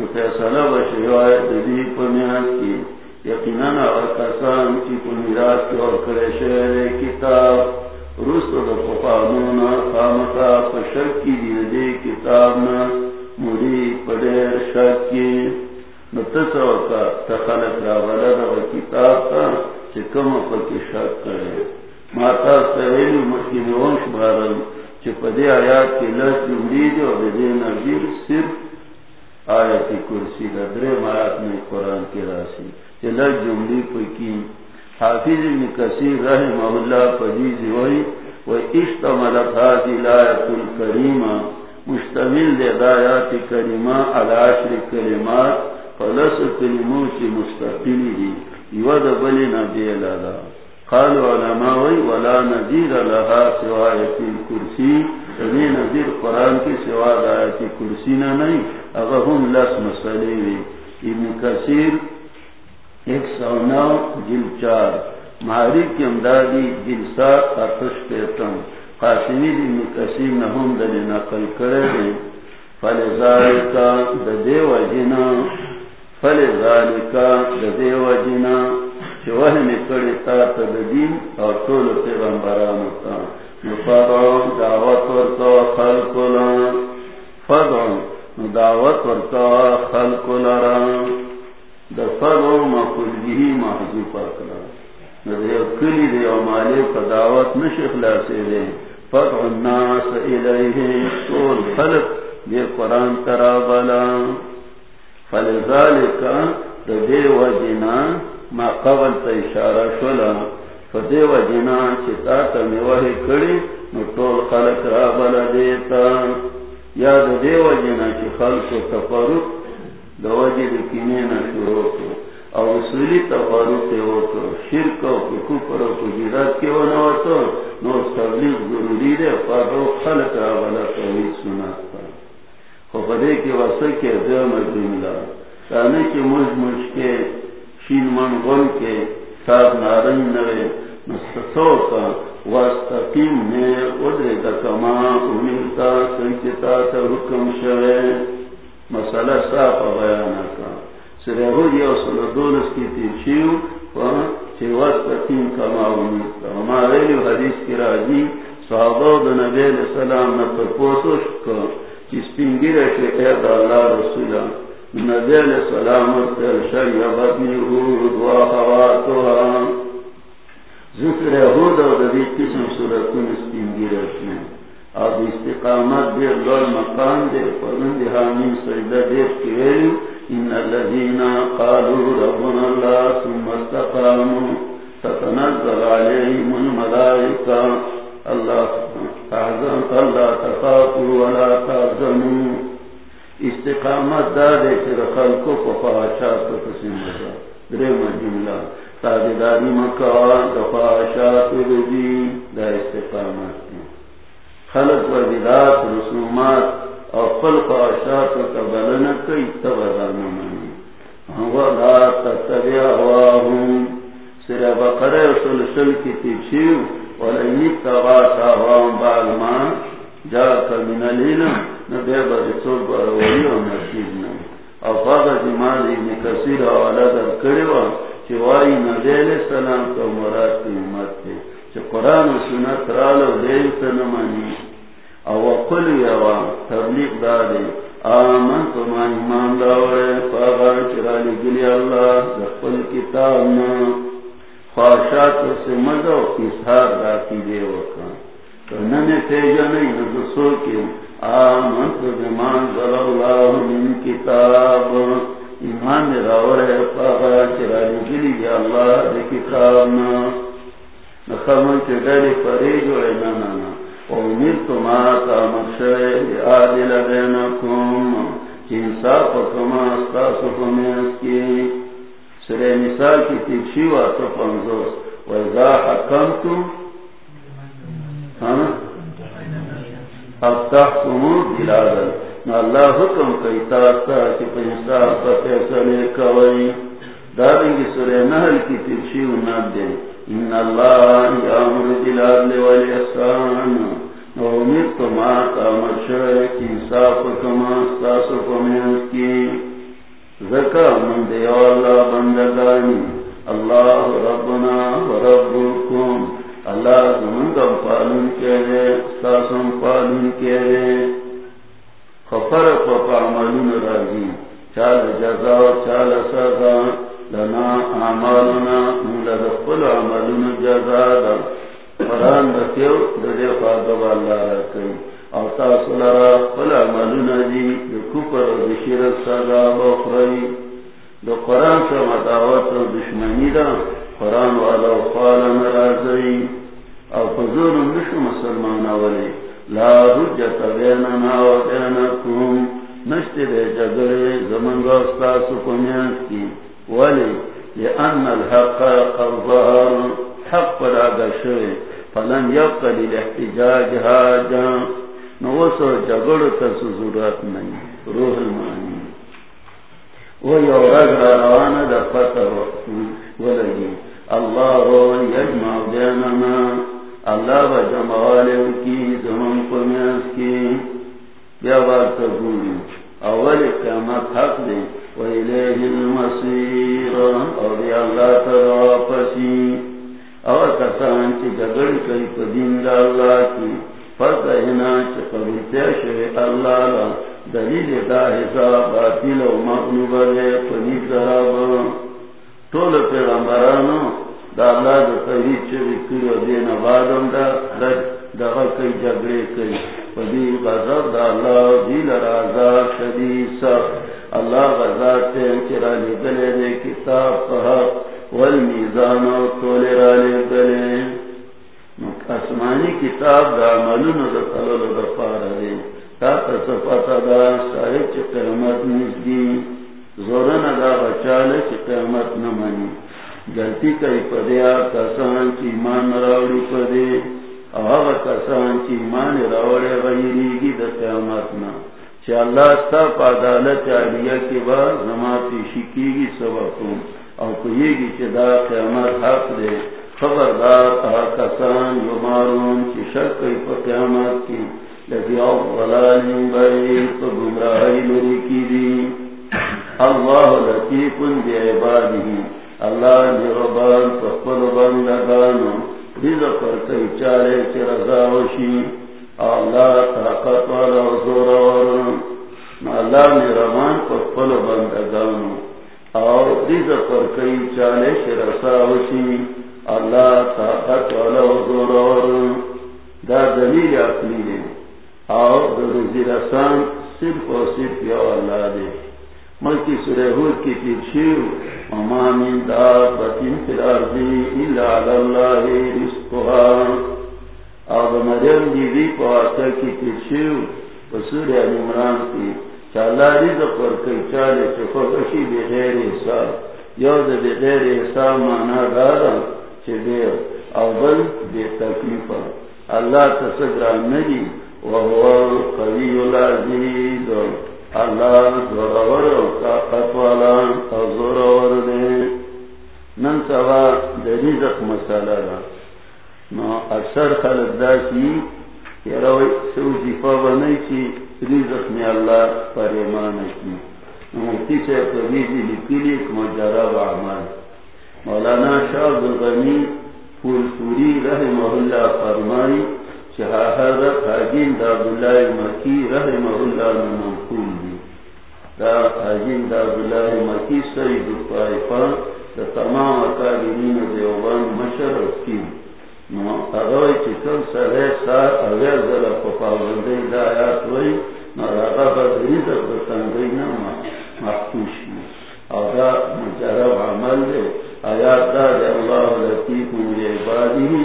پوری نفیصلہ بشیوائی ددی پنیاس کی۔ یقیناً اور کسان کی پنیراس کی اور کرشوے کتاب رسو دا پخانونا خامتا پشک کی دیدی کتابنا مری پدیر شک کی۔ نتسو کا تخلق را ولد کتاب کا چکم پر کی شک کرے۔ ماتا سویلی مکی نوانش بارن چپدے آیات کی لس جملی دے اور دے نظیر صرف آیت کرسی دا درے آیات میں قرآن کی راسی۔ چھ جملی پہ کی حافظ ابن کثیر رحمہ اللہ پجیزی وی و اشتملت هذه الآیت الكریمہ مشتمل دے دایات کریمہ الاشر کلمات۔ فلس کلموں کی مستقلی دی۔ یو دا بلی نبی اللہ۔ قالوا علماء وی ولا نذير لها سوى آية الكرسي فني نذير قرآن کی سوا آية الكرسي نہیں اگر ہم لس مسئلے ابن کثیر، ایک سو نو، جل چار۔ معارف کی امدادی جل سات آتش پیتم۔ قاسمی ابن کثیر نہم دل نقل کرے دیں فلذالکا ددے وجنا۔ فلذالکا ددے وجنا۔ چوہ نکڑی تا تدین اور طول پیغمبران تا۔ نفرون دعوت ورطا خلق لان فرون دعوت ورطا خلق لان دا فرون مقل جہی محضوب اکلا ندیو کلی دیو مالی کا دعوت نشخ لاسے دے فرون ناس الیہ طول خلق دی قرآن ترابلا فلذالکا دا دیو جنان ما قبل تا اشارہ شولا فدیو جنا چتا تا میوہی کڑی نو طول خلق را بلا دیتا یاد دیو جنا چی خلق و تفرق دو وجی دکینینا شروع کو او اصولی تفرق تیو کو شرک و کفر و کجیرات کے ونواتو نو تبلیغ ضروری دے فارو خلق را بلا توحید سناتا خفدے کی وصل کے دیو مجملہ تانے کی مجھ مجھ کے شین من غل کے ساتھ نارن نوے نستسو کا واستقیم نے ادرے دا کما تا حکم شوے۔ مسئلہ بیانا کا۔ سرے ہو دولس کی واستقیم کما حدیث کی راجی صحابہ دا نبی علیہ السلام کا، چی اید اللہ رسولہ۔ نبی علیہ السلام شیبتنی حود و خواتوها ذکر حود و دبی قسم صورتون اسکین گیرتنے اب استقامت دیر لول مقام دیر فرند حامین سجدہ دیر کیویلی إن الذين قالوا ربنا الله ثم استقاموا. تتنزل عليهم الملائكة الله تحزن الله تخافوا ولا تحزنوا. استقامت دارے چر خلقو ففاشات تسمجا درم جملہ تابداری مکان دفاشات رجی دا استقامت خلق و بدات رسومات اور اقل خواہشات کا بلن کئی تبدان منی ولا تتبع ہواہم سرہ بقرہ سلسل کی تیچیو ولئی تغا تاوام بالما جا من لینا نبی برسول برولی و نسید نمی او فاقا جمال جی ابن کسیر حوالا در کریوا چوائی نبی علیہ السلام کا مراد کی امت تے چھ قرآن و سنت رالو دیلتا نمانی. او قل یوا تبلیغ دادے آمن تو ما ایمان داورے فاغا چرالی گلی اللہ دخل کتابنا خواہشات سے مزا و اظہار راکی دے وکا تو ننے تیجا کی آمن تو ذل اللہ من کتاب۔ ایمان اللہ دے نخمن عادل بینکم انصاف کما استاس کی سورہ مثال کی تیچھی واسو وَإِذَا حَكَمْتُمْ ہاں؟ اب تحکمو بلادل اللہ حکم کئی تاستا کہ پنصاف کا فیصلے کوئی دارنگی سورہ کی تیچھی وناد دیں. ان اللہ یامر بالعدل والاحسان. انصاف کما کی. زکا من اللہ بندگانی. اللہ ربنا اللہ زمندم پالن کے دے استاسم پالن کے دے خفر فقا عملون راجی چال جزا چال سزا، لنا اعمالنا مولد قل عملنا جزادا فران دکیو ددے خواهد اللہ رکھئی او تاسو لرا، قل عملنا جی دکوپر و دشیر سزا بخرئی دو قرآن سے مداوت و دشمنی دا۔ قرآن والا و قال مرازئی او فضول نشو مسلمان اولی. لا حجت بیننا و بینکم. نشتی دے جگرے زمنگا استاسو کمیانس کی ولی لأن الحق قد ظهر. حق پر آگا شوئے فلن يبقى للاحتجاج حاجا نوسو جگڑ تس ضرورت نہیں روح المانی وہ یورگ روان دا فتح ولگی اللہ یجمع بیننا اللہ و جمعالے کی زمن پمیاس کی بیا بات تبوری اول قیامت حق دے وَإِلَيْهِ الْمَصِيرُ. اور یا اللہ تر واپسی اور کسان چی جگڑ کئی پدین دا اللہ کی فتحنا چی قبیتیا شوی اللہ لا دلیل دا حساب باطل و مغلوب دے پدید دراب طول پیغمبرانو دا اللہ دا تحرید چوی و دین آبادم دا دا کئی جگڑے کئی دا اللہ دیل شدید اللہ لگلے دے کتاب پہا والمیزان و تولے را لگلے اسمانی کتاب دا عملون دا طلل دا پارا دے تا دا صاحب چی قیمت نزدی زورن دا بچالے چی قیمت نمانی جلتی کئی پدیا کسان چی ایمان راوڑی پدے آغا کسان چی ایمان راوڑے غیری گی دا قیمت نمانی اللہ ستا پا عدالت کے بعد زما پیشی کی گی سبکوں او کہیے گی دا قیامت حق دے خبردار آ کسان یو مارون چی شک کئی قیامت کی گمراہی لری کی دی اللہ لطیفن بی عبادی اللہ نربان پا قل بندگانو رزق پر کئی چارے چی رضاوشی اللہ طاقت والا زور اللہ نے رمان پر پل بندگانو. اور رز پر کئی چالے شرسا وشی. اللہ طاقت والا زور دا دلیل اپنی ہے. اور رزی رسان صرف اور صرف یا اللہ دے. ملکی سرحور کی تیرشیو امامین دابتین فی الارضی الا علاللہ رسکوها آب مریم دیوی پاہتا کی تیرشیو بسور عمران کی چالا رزق پر کئی چالے چفقشی بغیر حساب۔ یود بغیر حساب مانا دارا چھ بے اول بے تکلیفا۔ اللہ تصدر نجی وهو القوی العزیز اللہ زورور طاقت والا زورور دے۔ نن سوا را نو اکثر خلق دا کی کہ روی سو جفا بنائی رزق میں اللہ پر ایمان کی۔ مفتی سے قبیزی عمال مولانا شاہ الغنی پھول پوری رحمہ اللہ فرمائی حضرت حاجین دا عبداللہ مکی رحمہ اللہ منقول دی. دا حاجین دا عبداللہ مکی سید الطائفہ، دا تمام اکابرین دیوبان مشر کی نو اگوی چی کل سرے سار اویر ذرا پپاوندی دا آیات وی نو راگا بدری دا بتنگی نما محکوش کی او دا مجرب عمل دے آیات دا دے اللہ لطیف عبادی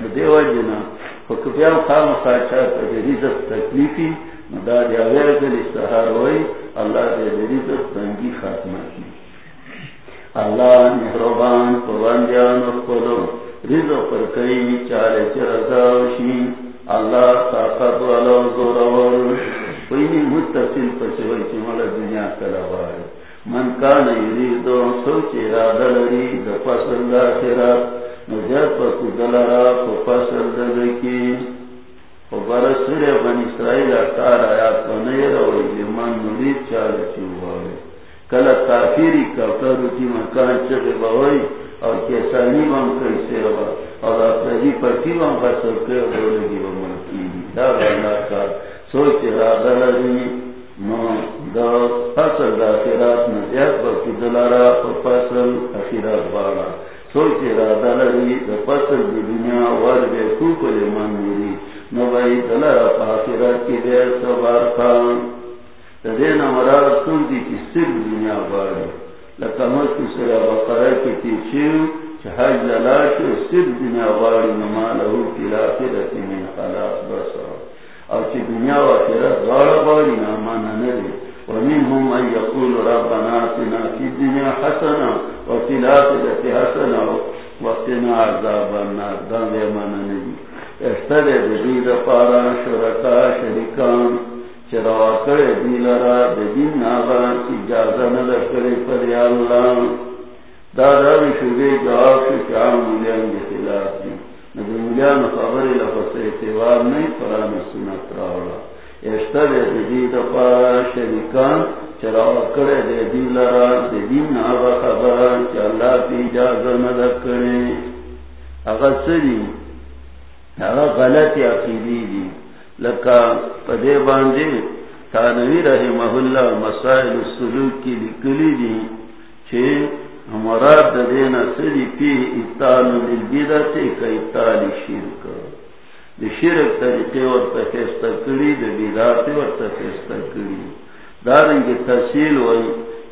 کامه ده دیو جنا فکبیا خام خاچا رزق تکلیفی دیا غیر ہوئی اللہ دے تنگی خاتمہ کی اللہ مہربان پواندیان پر کئی چرزاوشی اللہ طاقت والا زورور کوئی متصل دنیا من کان یریدو سوچ ارادہ لری دفصل نجات پر کدلرا کو فصل ددکی وبرسر بن اسرائیل آیات کافیری کی مکان چگے اور کیسانی بم اور اپنی بم فصل کے ملکی کا سوچ را دلری نو دا فصل دا خیرات نجات پر کدلرا کو فصل اخیرات بارا سوچ ارادہ لگی دا پسل دنیا ور بے کوکل من میری۔ نبائی دلر پاکرات کی دیر سبار خان دا دینا مراد سن دی کی سر دنیا باری لکمت کی سر بقرہ کی تیچیو چھ حج للاشو سر دنیا باری نمالہو کی لاخرت من خلاص بسا اور چھ دنیا و آخرت غار باری نامانا نرے ومنهم من يقول ربنا اتنا في الدنيا حسنة وفي الآخرة حسنة وقنا عذاب النار. چروا کرے دی لرا ناغا اجازہ کرے پر یا اللہ دادا بھی جواب سے کے خلاف دی. نبی خبر لفظ اعتبار نہیں قرآن سنت راولا. اشتر دی شریکان. چراو کرے دے دی لرا دے دین آغا خبران چا اللہ پی اجازہ ندر کرے۔ اغا سری اغا غلط عقیدی دی۔ لکا پدے باندے تانوی رحمہ اللہ مسائل السلوک کی لکلی دی چھے مراد دینا سری پی اتالو للبیدت کا اتالی شرک۔ شرک طریقے اور تفیستہ کری دے بیدات اور تفیستہ کری دارنگی تحصیل ہوئی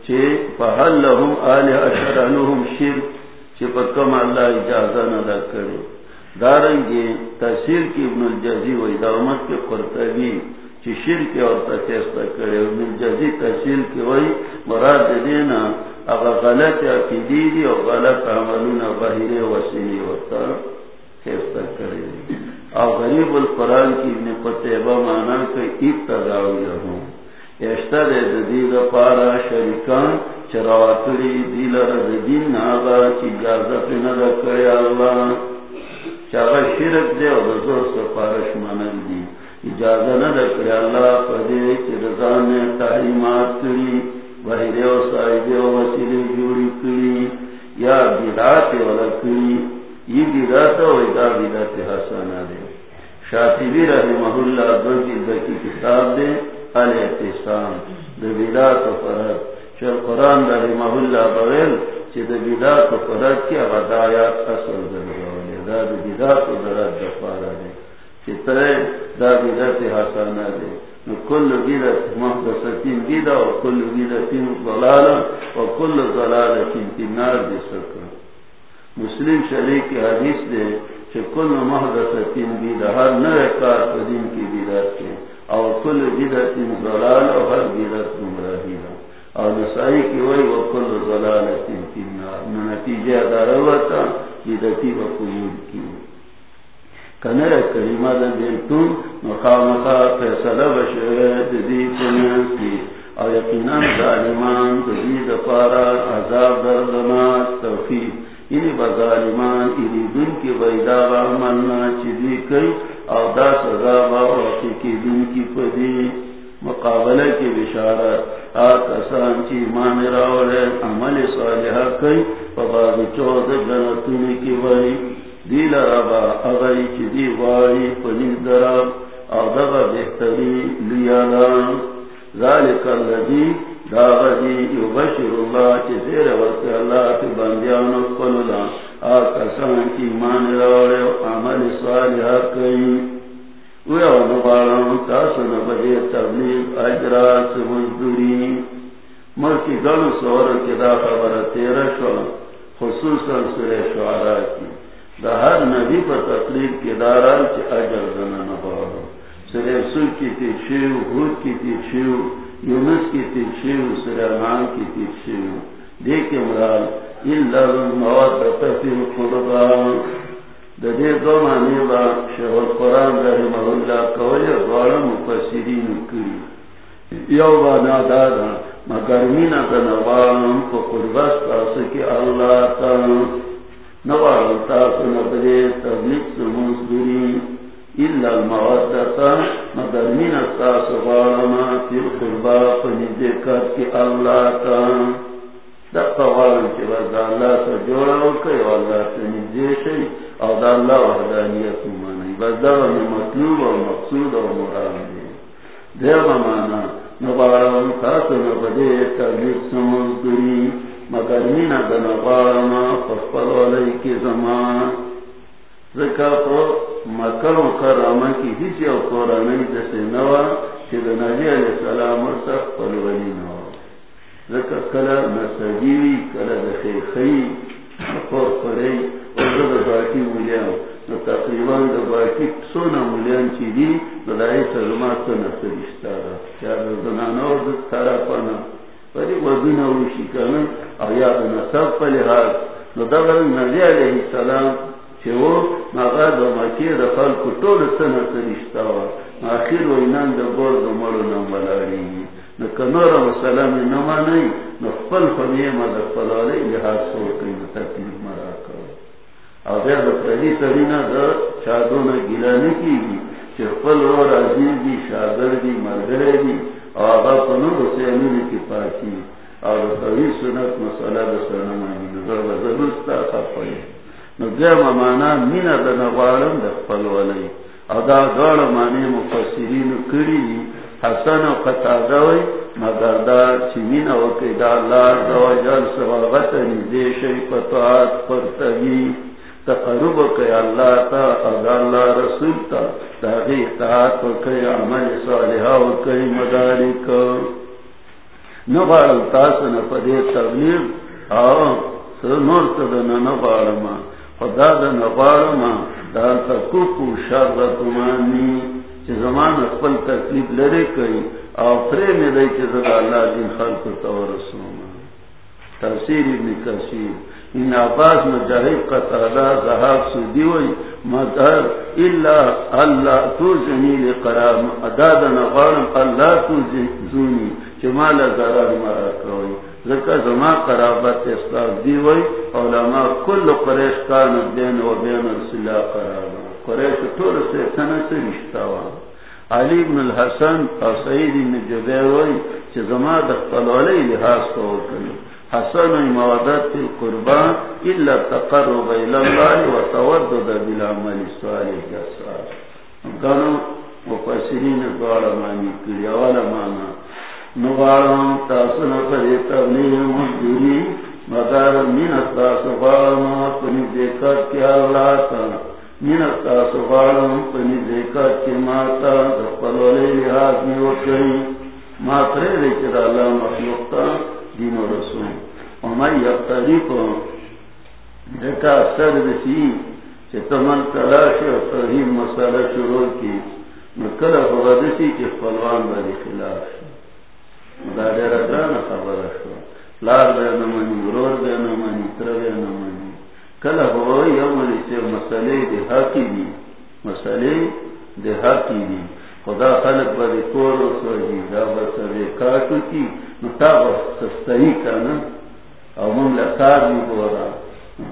چھے فحل لهم آلہ اشرانوهم شرک چھے پکم اللہ اجازہ ندا کرے دارنگی تحصیل کی ابن الجزی ہوئی دامت کے قرطبی چھے شرک اور تفیستہ کرے ابن الجزی تحصیل کی ہوئی مراد دینا اگر غلط عقیدی دی اور غلط عملون بحیر وسیلی ہوتا فیستہ کرے اور غریب القرآن کی ابن قطعبہ مانا کہ ابتداوی ہوں اشتر دید پارا شریکان چراواتری دیلر دین ناغا چی جازت ندا کرے اللہ۔ چاگا شرک دے و رزور سفارش مانن دی۔ اجازہ ندا کرے اللہ پدے چی رضان تحریمات کری۔ بحیرے و صاحبے و وسیلے جوڑی کری۔ یا بیدات والا کری۔ یہ بیدات و ادا بیدات حسانہ دے۔ شاطبی رحمہ اللہ دو جلد کی کتاب دے۔ علی احتسام دے بیدات و فرد. چل قرآن رحمہ اللہ بغیر چی دے بیدات و فرد کی اغدایات اصل دے دا دے بیدات و درد دفارہ دے چی ترے دا بیدات حسانہ دے کل بیدت محدثتین بیدا و کل بیدتین ضلالا و کل ضلالتین تینار دے سکر. مسلم شریف کی حدیث دے کہ کل محدثتین بیدا، ہر نئے کار قدیم کی بیدت کے اور کل بیدتین ضلال و ہر بیدت گمراہی اور نسائی کی وئی و کل ضلالتین نتیجہ دار ہوتا بیدتی و قیود کی۔ کنر کریمہ دا بیلتون مخامقا فیصلہ بشعر دی کنیسی اور یقیناً ظالمان دی دفارا عذاب دردناک توفیق۔ یعنی بظالمان ایلی دن کی بیدا عملنا چیزی کئی اور دا سزا باوقی کی دن کی پدی مقابلہ کی بشارت۔ آت اسان چی ایمان راولے عمل صالحہ کئی۔ فباب چود جنتون کی وئی دیل ربا اغی چی دی واری پنی درب اغدب بہتری لیانا ذالک اللذی داغدی یبشر اللہ چی زیر وقت اللہ تی بندیانو قلولا آکا سان کی مان روڑے و عمل صالحہ کئی۔ نباران تبلیغ اجرات مزدوری۔ ملکی گلو سور کی دا خبر تیرشو خصوصا سورے شعراء کی۔ دا ہر نبی پر تقریب کے داران کی اجر زنا نبارو سر کی تی شیو حود کی تی شیو، یونس کی تی شیو سلیمان کی تی شیو۔ دیکھ مرال الا المواد تفیر قربان دے دو معنی با شیخ القرآن رحمہ اللہ کوئی غالم مفسرین کری. یو با نادادا مگر مینا تاسکی اللہ تبلیغ مگر اللہ تا. دقا غارم او دا وحدانیت مطلوب و مقصود و مرام دے. دیو مانا نوارم تاسو مگر مینا دنا بارما پسپل علی کی زمان. ذکا تو مکر مکرما کی ہیچ او قرآنی جسے نوا، چی نبی علیہ السلام ورسا پلولی نوا. ذکا کلا نسجیوی کلا دخی خی خور خری او دا باقی ملیاں نو تقریباً دا باقی سونا ملیاں چی دی دلائی سلمات تو نسجشتا را چا دا زنانو دا طرفانا پری وزن اوشی کنن او یا نصب پا لحاظ. نو دغل نبی علیہ السلام چه وہ ناغا دا مکی دا خلق طول سنة سرشتاوا آخر و اینان دا بور دا مرو نمبلاری نو کنور و سلام نمانی نو خپل خمیم دا خپلالی لحاظ سوکی نو تکلیف مرا کرو۔ او بیر دا پردی سرینا دا چادونا گلانی کی گی چه خپل رو رازی دی شاگر دی مرگر دی او آغا پنو رسی امین کی پاکی۔ اور سوی سنت مسئلہ دا سنم امین نظر و ضرورتا خفائی نو دیم مانا مینا دا نغوارم دا خپل ولی او دا دوار مانی مفسرین کری حسن و قطادوی مگر دا چی مینا وکی دا اللہ دا وجل سوالغت نیزیشی پتوات پرتگی تقرب کئی اللہ تا ادا اللہ رسول تا. تاغی اطاعت کئی عمل صالحہ و کئی مدارک نبارل تاسن پدے تبلیغ. آو سنور تدن نبارما خدا دا نبارما دا تکوکو شر رکمانی زمان اقبل تکلیب لرے کئی، او فریم دے چی زد اللہ دین خلق تورسوما تفسیر ابن کثیر. ان عباس مجاہد قطادہ زہاب سودی وی مدر الا اللہ تو زنی لقرام ادادنا غارم، اللہ تو زنی چمال ضرر مرا کوئی. ذکر زما قرابت اسلاف دی وی علماء کل قریش کان بین و بین السلا قرابا قریش طول سے سنہ سے رشتہ علی بن الحسن اور سعید بن جبیر وی زما دخلوالی لحاظ کو کرو حسن موادت فی القربان الا تقرب الى الله وتودد بالعمل الصالح جسار گنو مفسرین دوارا مانی کری والا مانا نغارم تاسن پر تبلیغ مجدوری مگر من تاسو غارم پنی دیکھت کیا اللہ تا من تاسو پنی ماتا لحاظ میں وکری ماترے اللہ دین و رسول. کو سر تمن مسئلہ شروع کی، نکل فلوان بری خلاف. مدارے رکھانا خبر شو. لار بے نمانی مرور بے نمانی، تر بے نمانی. کل ہو یومنی سے مسئلے دیہا کی دی مسئلے دیہا کی دی خدا خلق بری کور و سوجی دا بسر کاتو کی سستہی کا نا او من لکار بھی بورا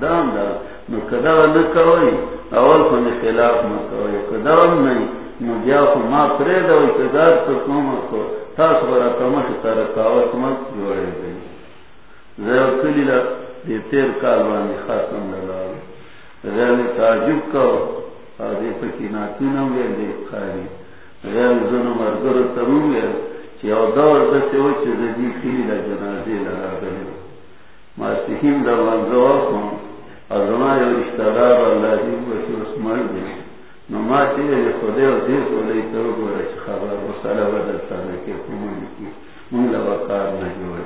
دام دا نو کداو نکوئی اول کنی خلاف مکوئی کداو نئی نو بیا خو ما پریدوئی کدار تکمم کو تاس برا کمش ترکاوت مت جوڑے گئی زیو کلی لک دی تیر کالوانی خاتم للاو غیر تعجب کو آدھی پکی ناتینم ویل دی خاری غیر زنو مرگر تموم ویل چی او دور دسته و چی زدی خیلی دا جنازی لرا گلی ما سیخیم دا منزو کن از ما یو اشتدار اللہ دی بچی اسمال دی نو ما چی دی خوده و دیس و لی تو چی خبر و سالا بدل سالا که کمونی کی من لبا کار نجوری نو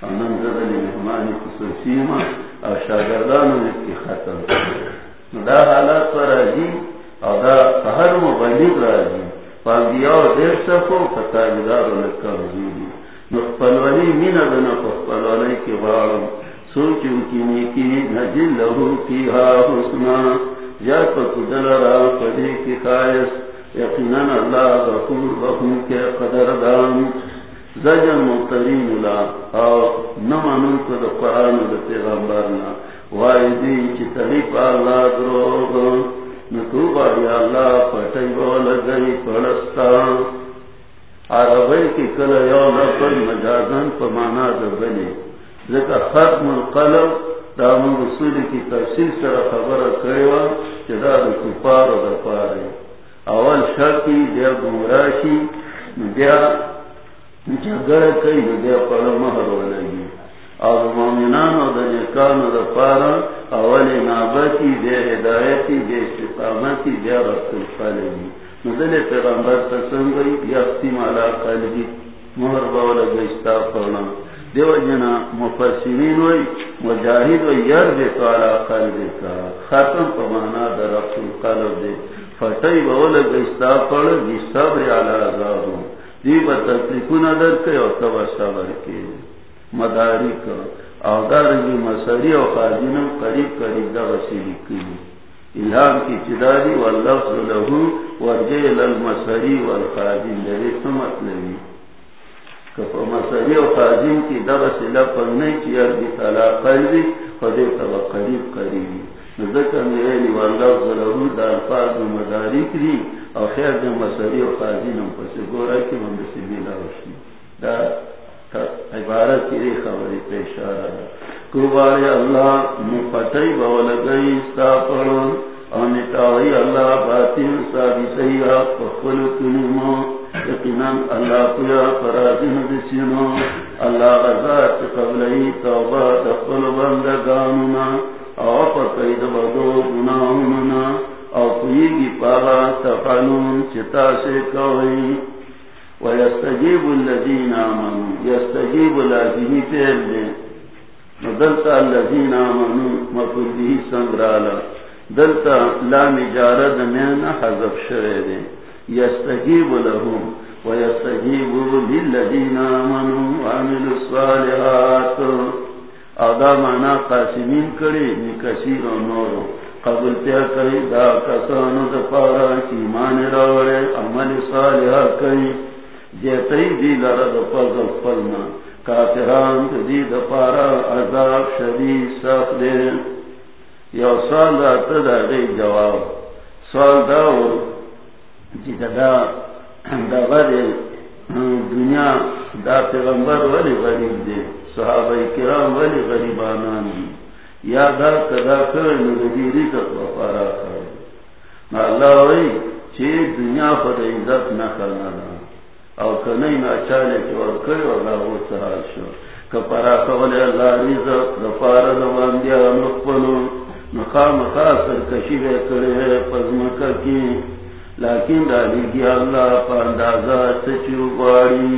اور مہمانی خصوصی ختم دا حالات پر مبلغ راجی دیر لکم زیدی مین دن خپلولی کی غارم سوچ کی نیکی نجل لہو کی ہا حسنا. یا پکدل را کی خائص یقیناً اللہ غفور بخون کے قدر دان زجن مقترین او نمانون کو دا قرآن دا پیغمبرنا. وائدی چی طریق اللہ دروغ اللہ پٹئی بول گئی پڑستا عربی کی کل یو لپن مجازن پمانا دبنی ذکر ختم القلم دامن رسول کی تفسیر سر خبر کریوا چدا دا کفار و دفاری اول شرطی دیا گمراشی دیا جگر کئی دیا پڑ مہر لگی اور مومنان اور دجکان اور پارا اول نابتی دے ہدایتی دے استقامتی دے رسول قلبی نزل پیغمبر تسنگئی یختی مالا قلبی مہر باولا گشتا پڑنا دیو جنا مفسرین وی، مجاہد وی یر دے کالا قلبی کا. ختم پمانا در رسول قلب دے فتح باولا گشتا پڑ جی صبر علا عذابوں دی بتکلیفون در کے اور تب صبر کے مداری کا اوگارنگی مسری او خاجنم قریب قریب دا وسیلی کلی الہام کی چداری واللفظ لہو ورجیل المسری والخاجن دری سمت لگی کفا مسری او خاجن کی دا وسیلہ پرنے چی ارگی تلا قلبی خدی تبا قریب قریبی میرے واللفظ لہو دا الفاظ مداری کری او خیر دا پس گورا کی من بسی بیلا دا عبارت کی خبری پیش آ رہا ہے اللہ مفتحی بول گئی اور اللہ باطن سادی سیاح پخل کنمو یقیناً اللہ پیا فرازن دسینو اللہ غزات قبلی توبہ دخل بندگاننا او پکید بدو گناہننا او پویگی پالا تفنون چتا سے کوئی ويستجيب الذين آمنوا. يستجيب الذين فعل دلتا الذين آمنوا مفل به سنگرالا. دلتا لا مجارد من حذف شرد يستجيب لهم ويستجيب للذين آمنوا، وعملوا الصالحات. ادا مانا قاسمین کری نکسیر و نورو. قبل تیا کری دا کسانو دا پارا کی مان راوڑے عمل صالحہ کری جیتی دی لرد پزل پلنا کافران دی دا پارا عذاب شدید سخت دے یو سال دا تدا غی جواب. سال داو جی دا دا غری دنیا، دا پیغمبر ولی غریب دے صحابہ کرام ولی غریبانان دی یا دا کدا کرن دی رزق وفارا کرن اللہ وی چی دنیا خود عزت نکرنا دا او کنی ناچالے چی ورکر اللہ وہ سحال شو؟ کپرا کولی اللہ رزق دفارا دواندیا نقبلو مقام خاصر کشی بے کرے پزمکہ کی لیکن ڈالی گیا اللہ پاندازہ سچو باری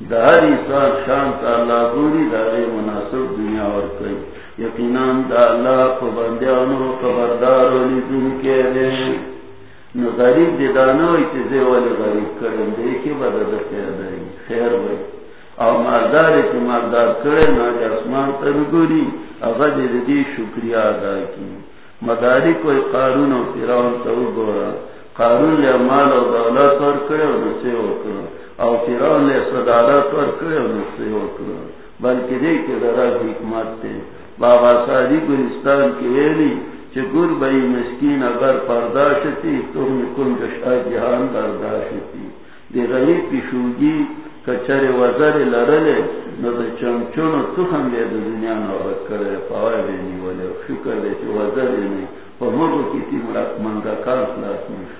داری سال شانت اللہ گوری دارے مناسب دنیا اور کئی یقیناً دا اللہ کو بندیانو خبردار ولی دن کے دے نو غریب دی دانوی چیزے والی غریب کرن دے کی بدد خیر دائی خیر بھائی او مالدار کی مالدار کرے نا جاسمان تر گوری اغد دی شکریہ ادا کی مداری کوئی قارون و فیران تو گورا قارون لے مال و دولت ور کرے و نسے وکر او فیران لے صدارت ور کرے و نسے بلکہ دے کے ذرا حکمت تے بابا سادی گلستان کی ویلی چکر بئی مسکین اگر پرداشتی تم کن جشا جہان برداشتی دی غریب کی شوگی کچر وزر لرلے نو دا چمچون تخم دے دا دنیا نوات کرے پاوائے بینی والے شکر دے چو وزر نہیں پا مرگو کسی مرک منگا کار خلاص نشون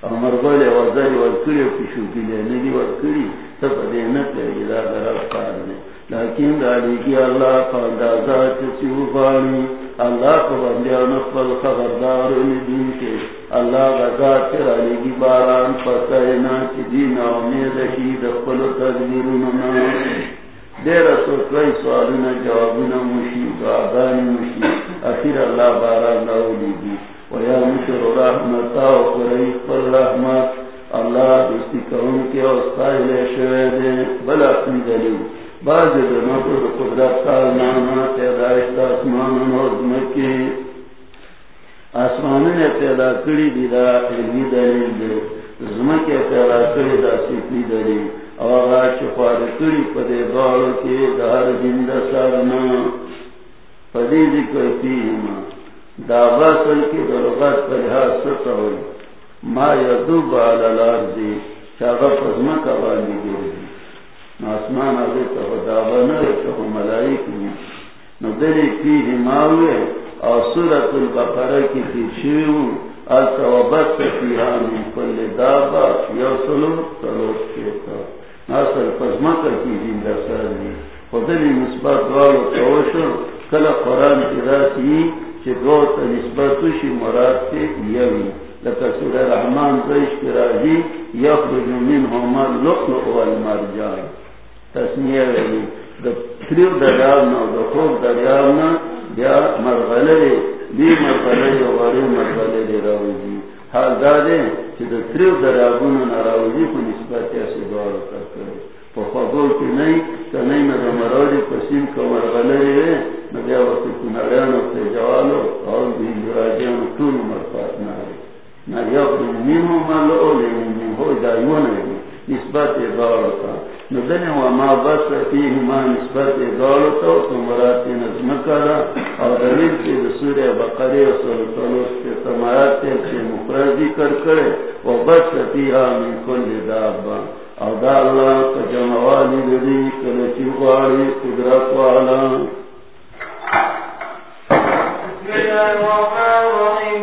او مرگولے و دینت لیکن اللہ فاندازہ چسی بانی اللہ کو خبردار ندین کے اللہ غزا چرا باران پتائنا چی دین دیر سوالنا جوابنا مشی دعاگانی مشی اخیر اللہ بارا لولی ویا مشر رحمتا و اللہ دوستی کون کے استائل شوے دے بل اپنی دلیو بعض دنکو دو قدرت کال نانا پیدایشت آسمان و زمکی آسمان نے پیدا کری دی علمی دلیل دے۔ زمکی پیدا کری دا سیپی دلیل۔ آغا چفار کری پدے دوارو کے دار جند سارنا پدی ذکر پیما دابا سل کی درغت پر حاصل ستاوی ما یدوب علا الارضی چاگا پزمک آبانی گیردی آسمان آگے تو دابا نہ تو ملائک میں نو دلی فیہ ماوے اور سورت البقرہ کی تیشیو التوبت فیہا من کل دابا یوصلو تلوش کیتا اصل پزمکر کی زندہ سازی خودلی نسبت والو توشو کل قرآن کی راتی چی گوتا نسبتو شی مراد کے یوی. لکا سور رحمان زیش کی راجی یخرج من ہومر لقلق والمرجان تسمیہ ویلی دا تریو دریاب نا دا خوب دریاب بیا مرغلے بی مرغلے واری مرغلے راوزی. حال دادے چی دا تریو دریابون راوزی کو نسبت ایسی دوارو کرکرے پا خوابول کی نئی تا نئی نا دا مراجی پسیم کا مرغلے وے نا بیا وقتی کناریان وقتی جوالو اور بی جراجیان طول مرفات نارے نا یاقی منو مالو لینی ہو دائیون ہے نسبت دوارو کرکرے ندن و ما بس فيه ما نسبت دولتو تمرات نظمکارا او دلیل کی سورہ بقری و سلطلوس کے تمارات کے مفرزی کر کرے و بس فيها من كل دابا او دا اللہ کا جمعوالی دی کلچی واری قدرت والا. بسم اللہ الرحمن الرحیم.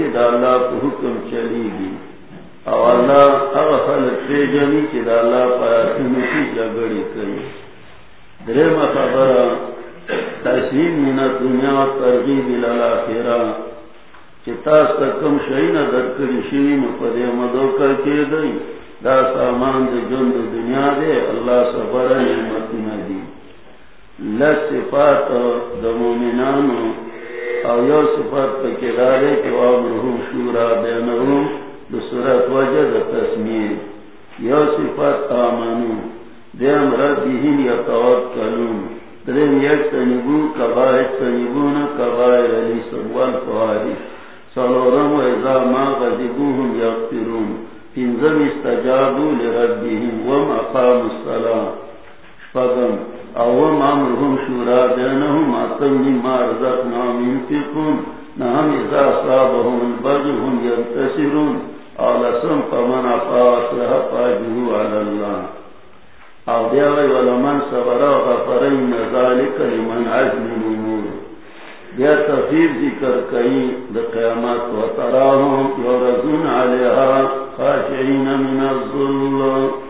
چی دا اللہ حکم چلی گی. او اللہ اغا جنی چی دا اللہ جگڑی کری. درے مخبرہ تحسین من دنیا ترغیب الالآخرہ چی تاس تکم شئی نا درکلی شئی مپدی مدو کر کے گئی دا سامان دے جند دنیا دے، اللہ سبرہ نعمتنا دی. لس صفات دا او یو صفت پکی رارے کہ وامرہم شورا بینہم بسورت وجد تسمیر یو صفت آمنو دیم ربیہن یتوکلون درین یک تنبو کبائر تنبون کبائر علی سبوال فواری سلورم و ازا ما غزبوهم یغفرون. پینزم استجابو لربیہم وم اقام السلام شپدم اوم شورا بینهم اتم مما رزقناهم ينفقون نهم اذا اصابهم البغي هم ينتصرون او لسم فمن عطا اصلح فاجه على الله. او دیوی ولمن صبر غفرین ذلك لمن عزم الامور. بیا تفیر ذکر کئی دا قیامت و تراہم یورزون من الظلم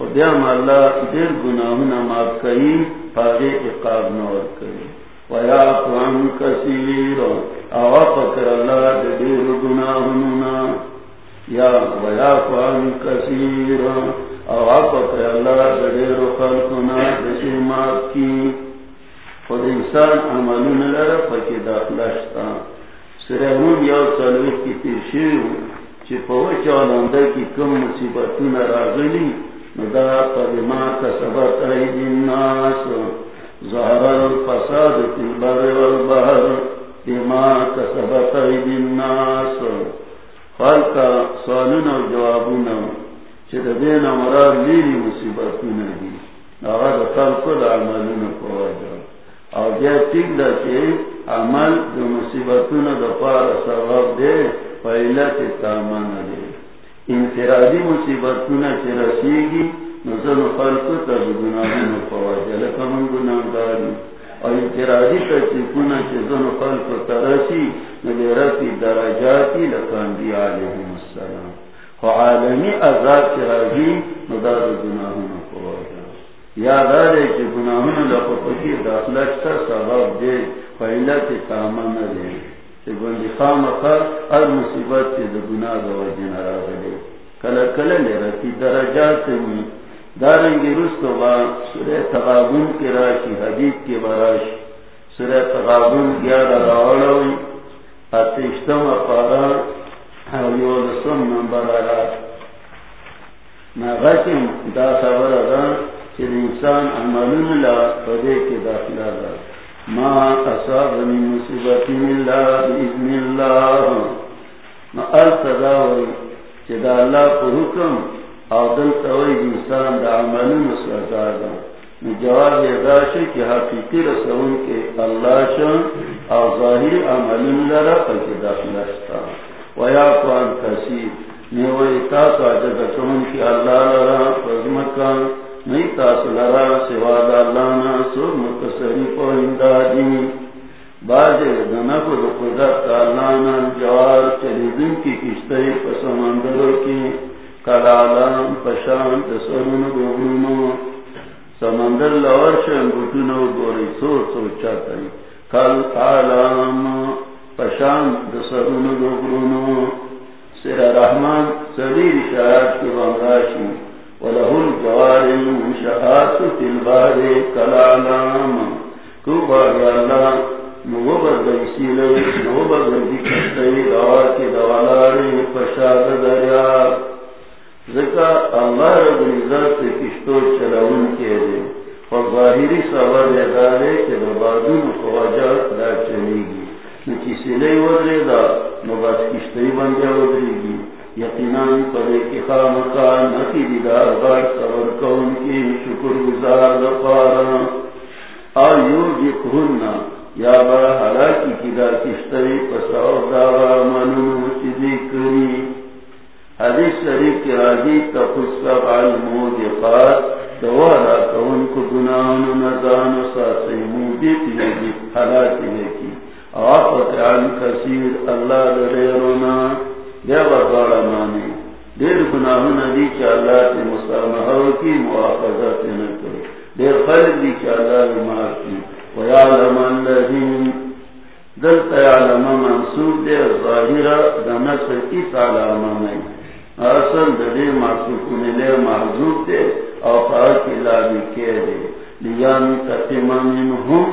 خو بیا الله ډېر ګناهونه معاف کوي پاره عقاب نور کوي ویا قرآن کثیر، او فکر الله د ډېر ګناهونه یا ویا قرآن کثیر، او فکر الله د ډېر خلقونه د شي معاف کی خود انسان عملون لرا پکی داخلشتا سرہون یو چلوی کی تیرشیو چی پوچ آلنده کی کم مصیبتون راغلی ندا قدما کسبت اید الناس ظهر الفساد فی البر والبحر بما کسبت اید الناس خلقا سوالون و جوابون چی دین مراد لیلی مصیبتون دی. آغا دا خلقو دا عملون پواجا او بیا ٹھیک دا کہ عمل جو مصیبتون دا پار سبب دے پہلا کے تامان دے انفرادی مصیبت مصیبتون چی رسیگی نظر خلقو تا گناہون پواجا لکا من گناہ داری اور انفرادی تچیکونا چی زن خلقو تا رسی رفی درجاتی لکا انبیاء علیہ السلام. خو عالمی عذاب چی راجی ندار گناہون پواجا یاد آرے کہ گناہوں لکھو پکی داخلت کا سبب دے پہلا کے کامن دے کہ خام خر ہر مصیبت کے دو گناہ دو جن دے کل کل لے رکی درجات میں دارنگی رست با سورہ تغابن کے راشی حدیث کے براش سورہ تغابن گیارہ راوڑوی اتشتم اپارا حویو لسم نمبر آرات نا غشم دا خبر آرات انسان عملون لا پدے کے داخلہ دا ما اصاب من مصیبت اللہ بإذن اللہ ما ارتداوی چدا اللہ پر حکم او دل توی دا عملون سزا دا جواب ادا شے کہ حقیقی رسول کے اللہ شن او ظاہری عملون لرا پکے داخلہ شتا ویا قوان کثیر نیوئی تا تو عجد کمن کی اللہ لرا پزمکان نہیں تاثلرا سوا دالانا سور مکسری پوئندہ دی باجے دنک دو قدرت دالانا جوار چلی دن کی کشتری پسمندروں کی کلالام پشان تسرون گوگنو سمندر لور شن گوری سور سوچا تئی کل آلام پشان تسرون گوگنو سر رحمان سریر شاید کی بانگاشی وله الجوار المنشآت في البار كالعلام كوبا يالا نوبا بيسيل نوبا بيكتي دوات دوالاري فشاد دريا ذكا الله رب العزت کشتو چلاون کے دے فظاہری سبب ادارے کے دبادون خواجہ دا چلے گی کسی لیے ودرے دا نو بس کشتی بندے ودرے گی۔ یقیناً پدے کی خام کا نتی دیدار بار صبر کون کی شکر گزار دفارا آیو جی کھرنا یا با حلاکی کی دا کشتری پساو دارا منو چیزی کری۔ حدیث شریف کی راجی تخص عن موجقات دوارا کون کو گناہن نزان ساسی موجی تیجی حلاکی لیکی آفت عن کثیر اللہ رونا۔ دریرونا دیر مانی دیر گناہ ندی چالا تے مسامحہ کی محافظت نہ کرے دیر خیر دی چالا معاف کی ویعلم اللہین دل تیعلم منصوب دے ظاہرہ دنس اس علامہ نہیں اصل دلی معصوب لے محضوب دے او خواہ کی لابی کے دے لیان تقیم منہم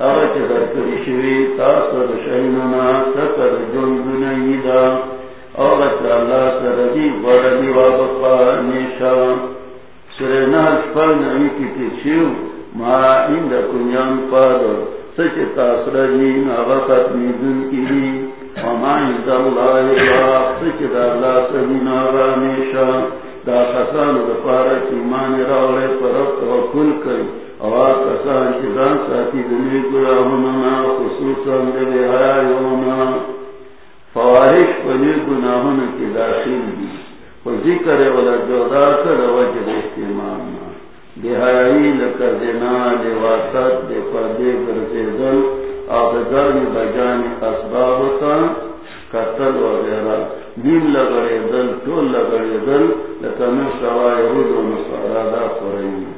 اغت در کرشوی تاثر شیننا تکر جن دنیدا اغت اللہ سردی وردی وابقا نیشا سرنا کی تیشیو ما کنیان پادر سچ وما اللہ اللہ را نیشا دا خسان دا پارا مان راوڑے کئی اوا کسان چی دان ساتی دنی خصوصا دے حیائیونا فوارش پنی گناہونا کی داخل دی و ذکر والا جودا کر وجد استعمالنا دے لکر دینا دے دے پردے گرزیدل آبدان بجان اسبابتا قتل وغیرہ دین لگڑے دل ٹول لگڑے دل لکن سوائے رود و نصارا دا فرئی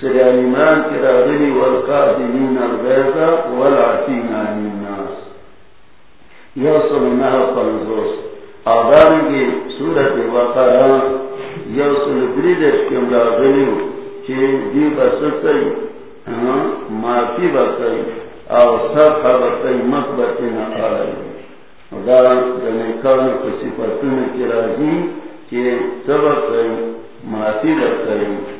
سریان ایمان کی راغلی والقادمین الغیظہ والعتین عن الناس یا سلنہ پنزوس آدارنگی سورت وقران یا سلبریدش کم راغلی چی دی بسکی ماتی بکی او سب خبتی مقبتی نقالی صفتون کی راضی کہ سبق معافی رکھیں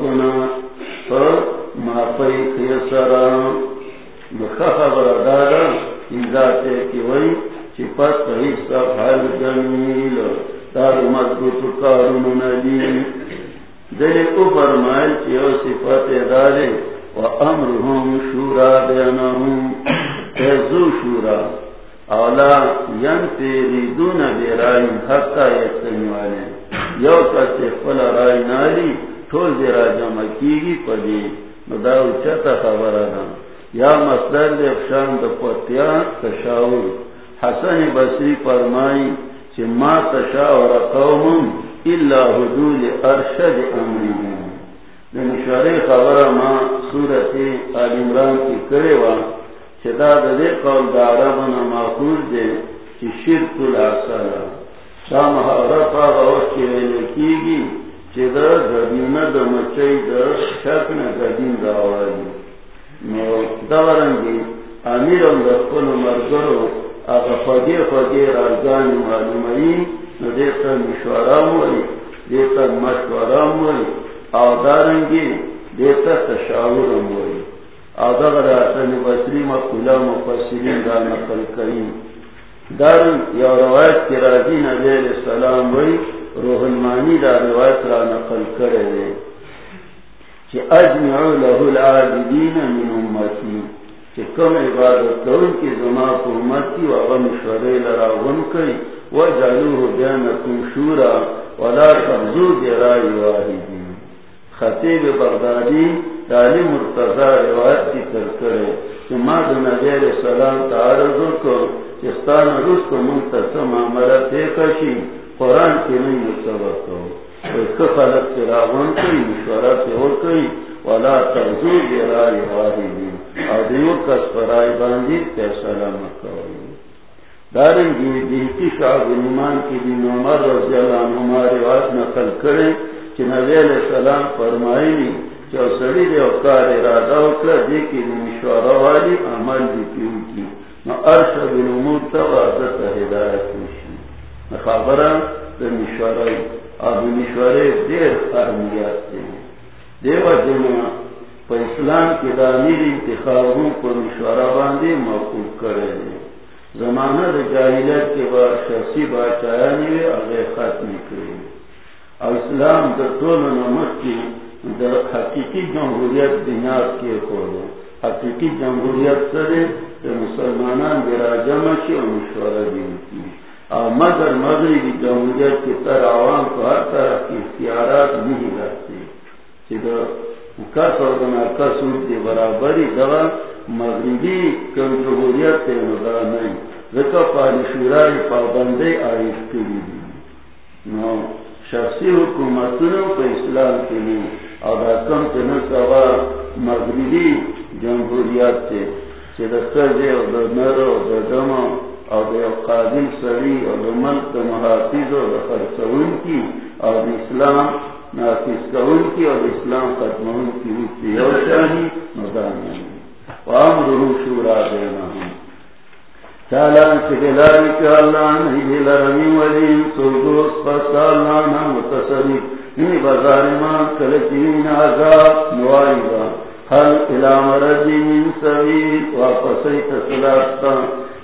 خلقنا مافی خیسرا خبر دادا ذاتے کی وئی چپت پہی سب الجمیل دار مضبوط کارون ندیم دل کو فرمائل چیو صفت دارے وامرهم شورا بینهم. تیزو شورا، اولا ینفیریدون بیرائی حقا یتنوالے یو کسی فل رائی نالی ٹھول دی راجا مکیگی پدی نداو چتا خبرانا یا مصدر دی افشان دا پتیا تشاور. حسن بسری فرمائی چی ما تشاور قوم الا حدول ارشد امریم مشورے خبر ماں سورت آل عمران کی کرے وا چدا دے قول دارا بنا ماخوذ دے کہ شرک الاسالا شاہ محرفا غوث کی ویلے کی گی چدا گدین دا مچئی دا دا نو دورنگی کل مرگرو معلومی نو دیتا دیتا او دارنگی دیتا او بسری مفسرین دا نقل کریم۔ دارن یا روایت کی راضی نبی علیہ السلام وی روح المانی دا روایت را نقل کرے دے چی اجمعو له العابدین من امتی چی کم عبادت کون کی زما کو امتی و غم شوری لرا غن کئی و جعلوه بینکم شورا ولا تغزو دیرائی واحدین. خطیب بغدادی دالی مرتضی روایت کی کر کرے کہ ما دو نبی علیہ السلام تعرض کو چستان روز کو منتصم عملہ تیکشی قرآن کی نہیں مصبت کو اس کا خلق سے راون کئی مشورہ سے اور کئی ولا تغزو جرائی واحدی اور دیو کس پرائی باندی پیسلہ مکوئی دارنگی جی، دیتی شعب ایمان کی دین عمر رضی اللہ عنہ ہمارے روایت نقل کریں کہ نبی علیہ السلام فرمائی جو سڑی دے اوکار ارادہ اکلا دے کی مشورہ والی عمل دی کیوں کی؟ نو ارشد بن امور تا وعدت ہدایت مشی خبرہ دے مشورہ اب دیر اہمیت دے دیو جمعہ پر اسلام کی دامیر انتخابوں کو مشورہ باندے موقوف کرے زمانہ جاہلیت کے بعد شخصی بات چایا نہیں اگر ختم کرے اور اسلام در طول نمک کی در حقیقی جمہوریت بنیاد کے کھولو حقیقی جمہوریت سرے تو مسلمانان برا اور مشورہ بھی کی اور مگر مغربی جمہوریت کی طرح عوام کو ہر طرح کی اختیارات نہیں رکھتے۔ کس اور کس کی برابری دوا مغربی جمہوریت کے مگر نہیں۔ رکا پانی شورائی پابندی آئیش کی نو، شخصی حکومتوں کو اسلام کے لیے اور رقم کے نقبہ مغربی جمہوریت سے۔ چرکے اور نر اور دم اور قابل سری اور ملک محافظ اور خرچون کی اور اسلام نافذ کون کی اور اسلام ختم کی شاہی مدان وام روح شورا دینا ہوں چالان چگلاری کے اللہ نہیں لرمی ولیم سلگوس پس اللہ نا متصری نی بازار مان کلچین عذاب نوائیگا حل الام رجی من سبیل واپسی تسلاستا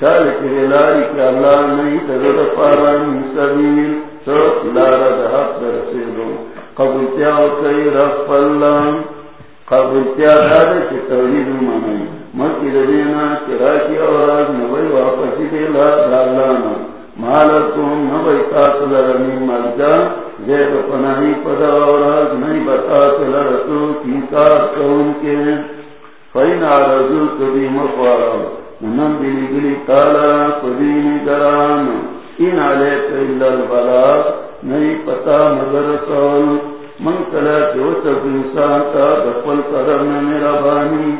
چال کے لاری کے اللہ نئی تغیر پاران سبیل سو لارد حق درسی دو مکی دینا نبی واپسی دیلا دالانا مالکم نبی تاصل رمی ملجا پناہی پدا بتاصل کی کار کے۔ فین آرزو کبھی قدیم ان اللہ البلا پتا مگر من کلا جو سب انسان تا دفل کرم میرا بانی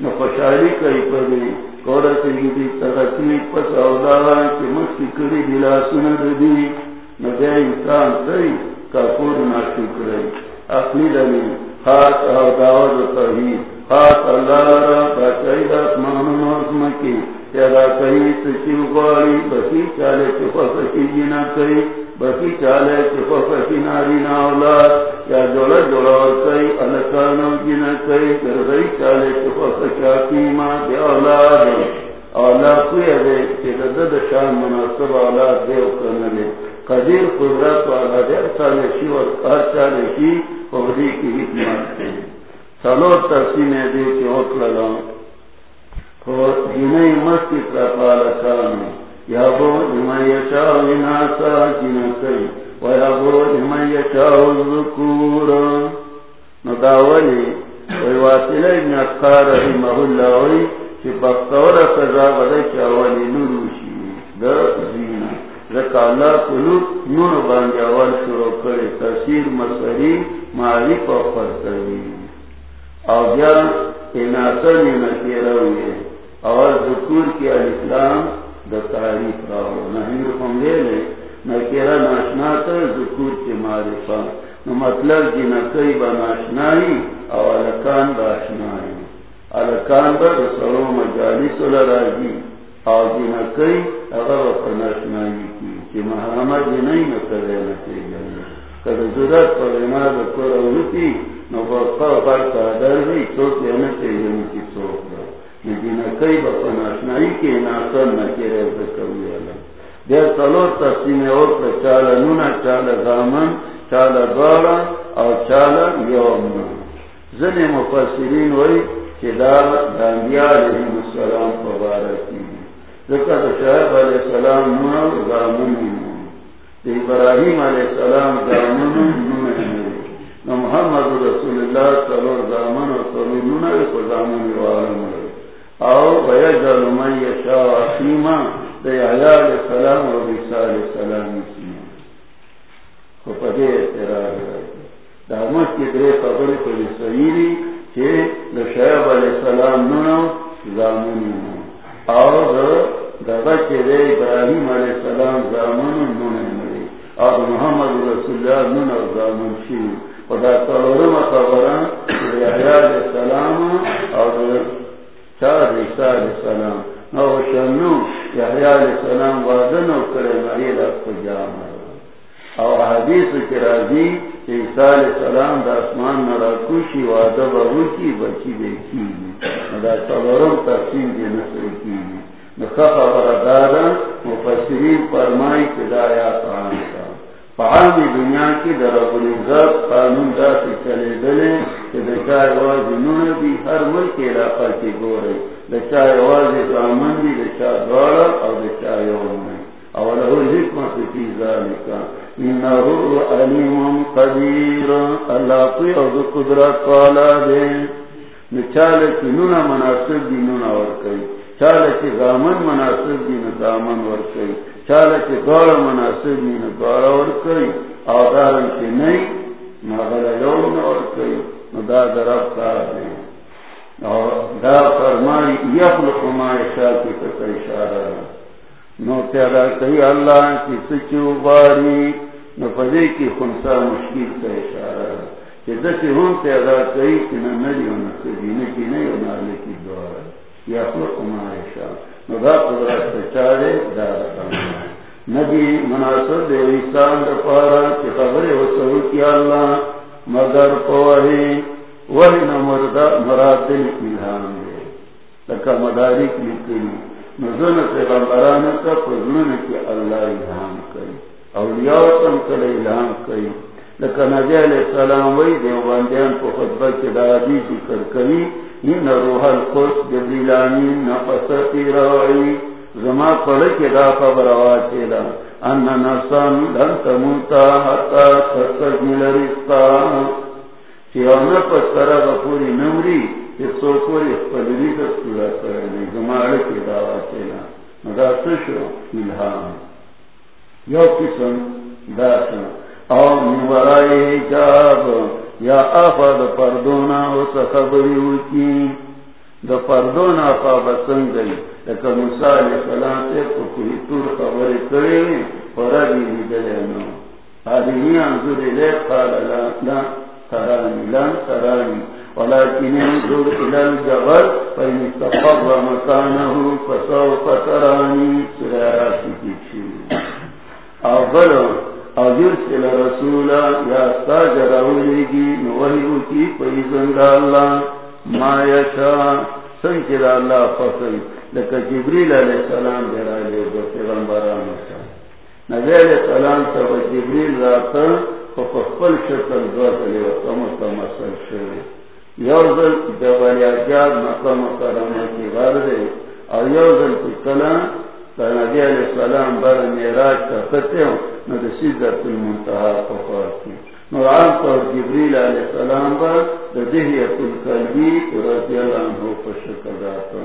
نہ خوشحالی کئی پڑے کورت دی ترقی پس اولا کہ مسکی کری دلا سن دی نہ انسان تی کپور نہ اپنی دلی خاص او دعوت توحید۔ خاص اللہ را کی کئی بسی چالے چپا سچی جینا کئی بسی چالے چپا ناری یا کئی جینا کئی چالے دی اولاد اولاد کوئی دے شان مناسب اولاد دے قدیر قدرت والا دے چالے شی اور شی کی حکمت سلو تقسیم دے کے اوک لگاؤں جنہیں مستی پرپال کام یا بو جمعی چاو ناسا جن کئی۔ و یا بو جمعی چاو ذکور۔ نو داولی وی واصل ابن اقار رحمه اللہ وی، چی بختور قضا بدا چاولی نروشی۔ دا زینا۔ ذکا اللہ قلوب نون باندی اول شروع کرے، تفسیر مصری معریف و فرطوی او بیا اناسا نکیرہ ہوئے اور ذکور کی الاسلام دا تعریف راو نحن رکھم لے لے ناشنا کر ذکور معرفہ جی نکی با ناشنائی سرو مجالس جی نکی اگر وقت ناشنائی کی چی محرمہ جی نئی نکرے نکی جلی کد ضرورت پر نو بھی چوک چوک لیکن کئی ناسن دیر تقسیم اور پر چالا نونا چالا غامن چالا دوارا اور چالا یوم. زن مفسرین ہوئی کہ دا دانبیاء علیہ السلام ذکر شاہب علیہ السلام نونا ابراہیم علیہ السلام غامن نونا محمد رسول اللہ صلی اللہ علیہ وسلم اور صلی اللہ علیہ وسلم او ویجل من یشاء عصیما دی علیہ السلام و بیسا علیہ السلام اسیما کو پدے اعتراض رہی دا مجھ کی درے قبر کو لسویری چھے لشعب علیہ السلام نونو زامنی نونو او دا چھے دے ابراہیم علیہ السلام زامنو نونو ملی او محمد رسول اللہ نونو زامن شیو خدا تلورم قبران دی علیہ السلام او چار عیسیٰ علیہ السلام. نو شنو یحییٰ علیہ السلام وعدنو کرے مریل اپو جامع او حدیث کی راضی عیسیٰ علیہ السلام دا اسمان نراکوشی وعدہ بروکی بچی دیکھی دا صبرم تقسیم دی نصر کی نخفا بردادا مفسرین فرمائی کہ دا آیات آنکا فعامی دنیا کی در رب العزت قانون دا سے چلے دلے کہ دچائے واضح نون دی ہر ملک علاقہ کی گورے دچائے واضح زامن دی دچا دوارا اور دچائے ومن اولہ الحکمت کی ذالکا انہو علیم قدیر. اللہ کوئی اور قدرت والا دے نچالے کی نونا مناسب دی نونا ورکئی چالے کی زامن مناسب دی نظامن ورکئی چال کے دوڑ مناسب نہیں دوڑا اور کئی آدارن کے نہیں، نہ یوم اور کئی دا درب کا دیں اور دا فرمائی، یخلق ما شاہ کی تک اشارہ نو پیدا کئی اللہ کی سچو باری نو پدے کی خنسا مشکل کا اشارہ کہ دسی ہوں پیدا کئی کہ نہ نری ہونا سجی نکی نہیں ہونا لکی دوارا۔ یخلق ما شاہ نبی مناسب دے انسان پارا کہ خبر ہو سو کیا اللہ مگر پوہی وہی نہ مردا مراد الہام دے۔ لکا مدارک لکلی نزن سے غمبران کا پزنن کی اللہ الہام کری اولیاء تم کل الہام کری لکا نبی علیہ السلام وی دیوباندیان کو خطبہ کے دادی ذکر کری۔ ان روح القدس جبریلانی نفستی روعی زما پڑھ کے دا خبر آواچیلا ان نفسان لن تموتا حتا تستجمل رزقا چیو نفس کرا پوری نمری چی سو پوری اخپل رزق پورا کرنے زما کے دا آواچیلا مدا سشو الہام یو قسم دا سن او نورائی جاب یا آفا دا پردونا او خبری ہوکی دا پردو نا آفا بسن گئی لکا موسیٰ علیہ السلام سے تو کوئی تور خبر کرے پرا دی دلے نو آدمی انظر لے قال لا ترانی لن ترانی ولیکن انظر الى الجبل فإن استقر مكانه فسوف جبریل علیہ السلام دیرا لے دو پیغمبران شا نبی علیہ السلام سب جبریل راتا فقفل شکل دوات لے وقمت مسل شوی۔ یوزل جبال اجاب مقام کرامہ کی غرد اور یوزل کلام نبی علیہ السلام بر میراج کا خطے ہوں نہ تو سیدت المنتہا نو عام طور جبریل علیہ السلام بر دہیت القلبی رضی اللہ عنہ پر شکل داتا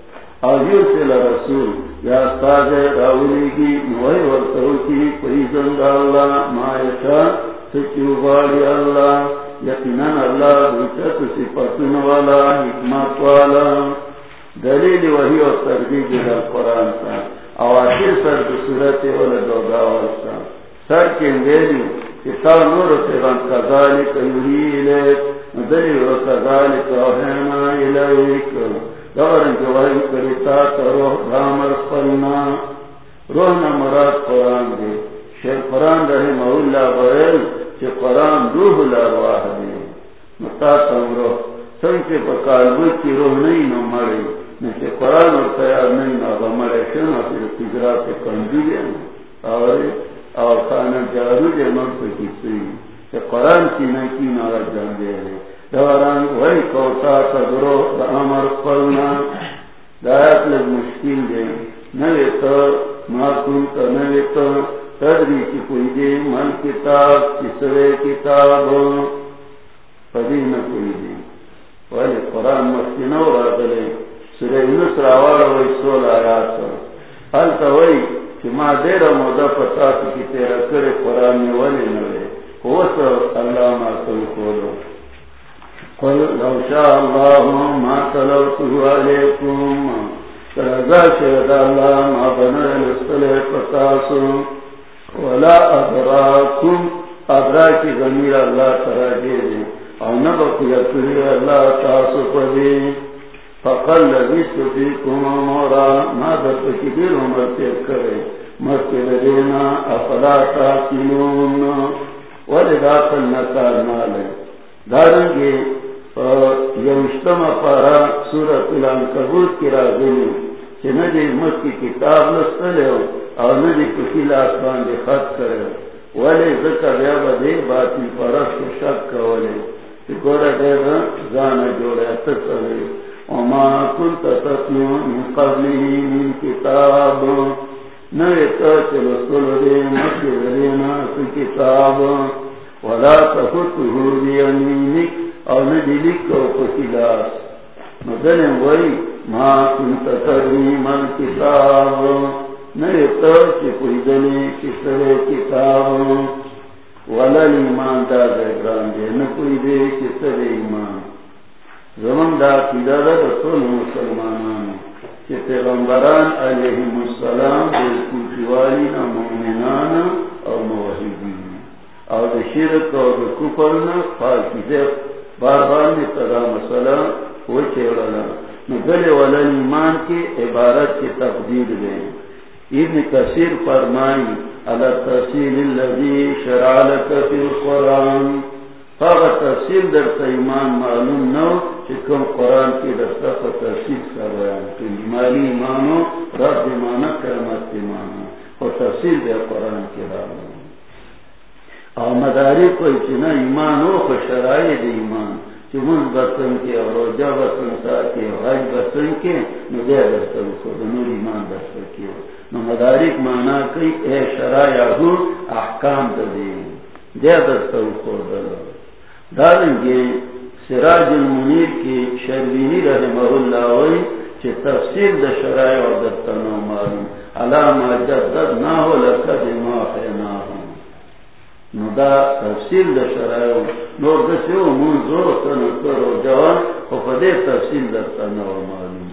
آجیو سے لرسول یا استاذ راولی کی نوائی ورطو کی پریزن دا اللہ مایشا سچو باری اللہ، یقیناً اللہ دوچت سپتن والا، حکمت والا۔ دلیل وحی و تربیب در قرآن تا آخر سر دو صورت والا دو گاول سر کے اندیلی کتا نور سے پیغان کذالک یوری الیک دلیل و کذالک اوہینا الیک۔ دورن کرتا روح روح قرآن دے شیر قرآن قرآن روح دے متا سن کے کی روح نہیں مرے نیچے قرآن اور تیار نہیں نہ پھر تجرا اور اور جارو من پہ کسی کہ قرآن کی نہ کی جان دے رہے دوران وہی کوتا تدرو امر پلنا. دایت لگ مشکل دے. نوے تو معقول تو نوے تو تدری کی کوئی دے من کتاب کسرے کتاب. پدی نہ کوئی دے. ولی قرآن مسکنو را دلے. سورہ یونس راوار ہوئی سول آیات حل تا ہوئی کہ ما دیر مودا پتا کی تیرا کرے قرآن میں ولی نوے. کوس اللہ ما کل کولو. قل لو شاء اللہ ما تلوتو علیکم ترزا شہد اللہ ما بنا لسلے پتاسو ولا ادراکم ادراکی غمیر اللہ تراجی دے اور نبکی اکلی تاسو پدی فقل لبیت فیکم مورا ما دت کبیر عمر تیر کرے مسکر دینا افلا تاکلون ولدا قلنکا نالے دارنگے یوشتم پارا سورت الانکبوت کی راگلی چھ ندی مکی کتاب لستلے ہو، اور ندی کفیل آسمان دے خط کرے ولی ذکر یا بدے باتی پرست شک کولے۔ گورا دے گا زانا جوڑے تسلے۔ وما كنت تتلو من قبله من كتاب نويت رسول دي مكي ذرينا في كتاب ولا تخطه بيمينك او ندلك وفتلاس مدن وي ما كنت تدري من كتاب نويت کوئی دلی کسرے کتاب۔ ولا ایمان دا زیگران دے نہ کوئی دے کسرے ایمان۔ زمن دا دا دا رسول مسلمانان، کہ پیغمبران علیہ السلام نا مومنان اور موحدین۔ اور دا شرک اور دا کفرنا پاکی دے بار بار میں تدا مسئلہ وہ چیڑا نگل والا ایمان کی عبارت کی تقدیر دے. ابن کثیر فرمائی، علی تحصیل اللذی شرعلک فی القرآن. تفصیل در ایمان معلوم نو چکم قرآن کی دستا پر تفصیل کا بیان کی مالی ایمانو، رب ایمانا کرمت ایمانا. اور تفصیل دے قرآن کی رابطہ. اور مداری کوئی چنا ایمان ہو کو شرائع دے ایمان. چمن برتن کے اور روجہ برتن ساتھ حج برتن کے مجھے برتن کو دنور ایمان برتن کے نو مدارک مانا کئی اے شرائع ہو احکام دے دے برتن کو دل دارن گے سراج المنیر کی شربینی رحمہ اللہ وی چھ تفسیر دا شرائع و برتن معلوم علامہ جدد نہ ہو لکا دماغ ہے نہ ہو نو دا تفصیل دا شرائع نور دسیو منزو تنو کرو جوان او فدے تفصیل دا تنو معلوم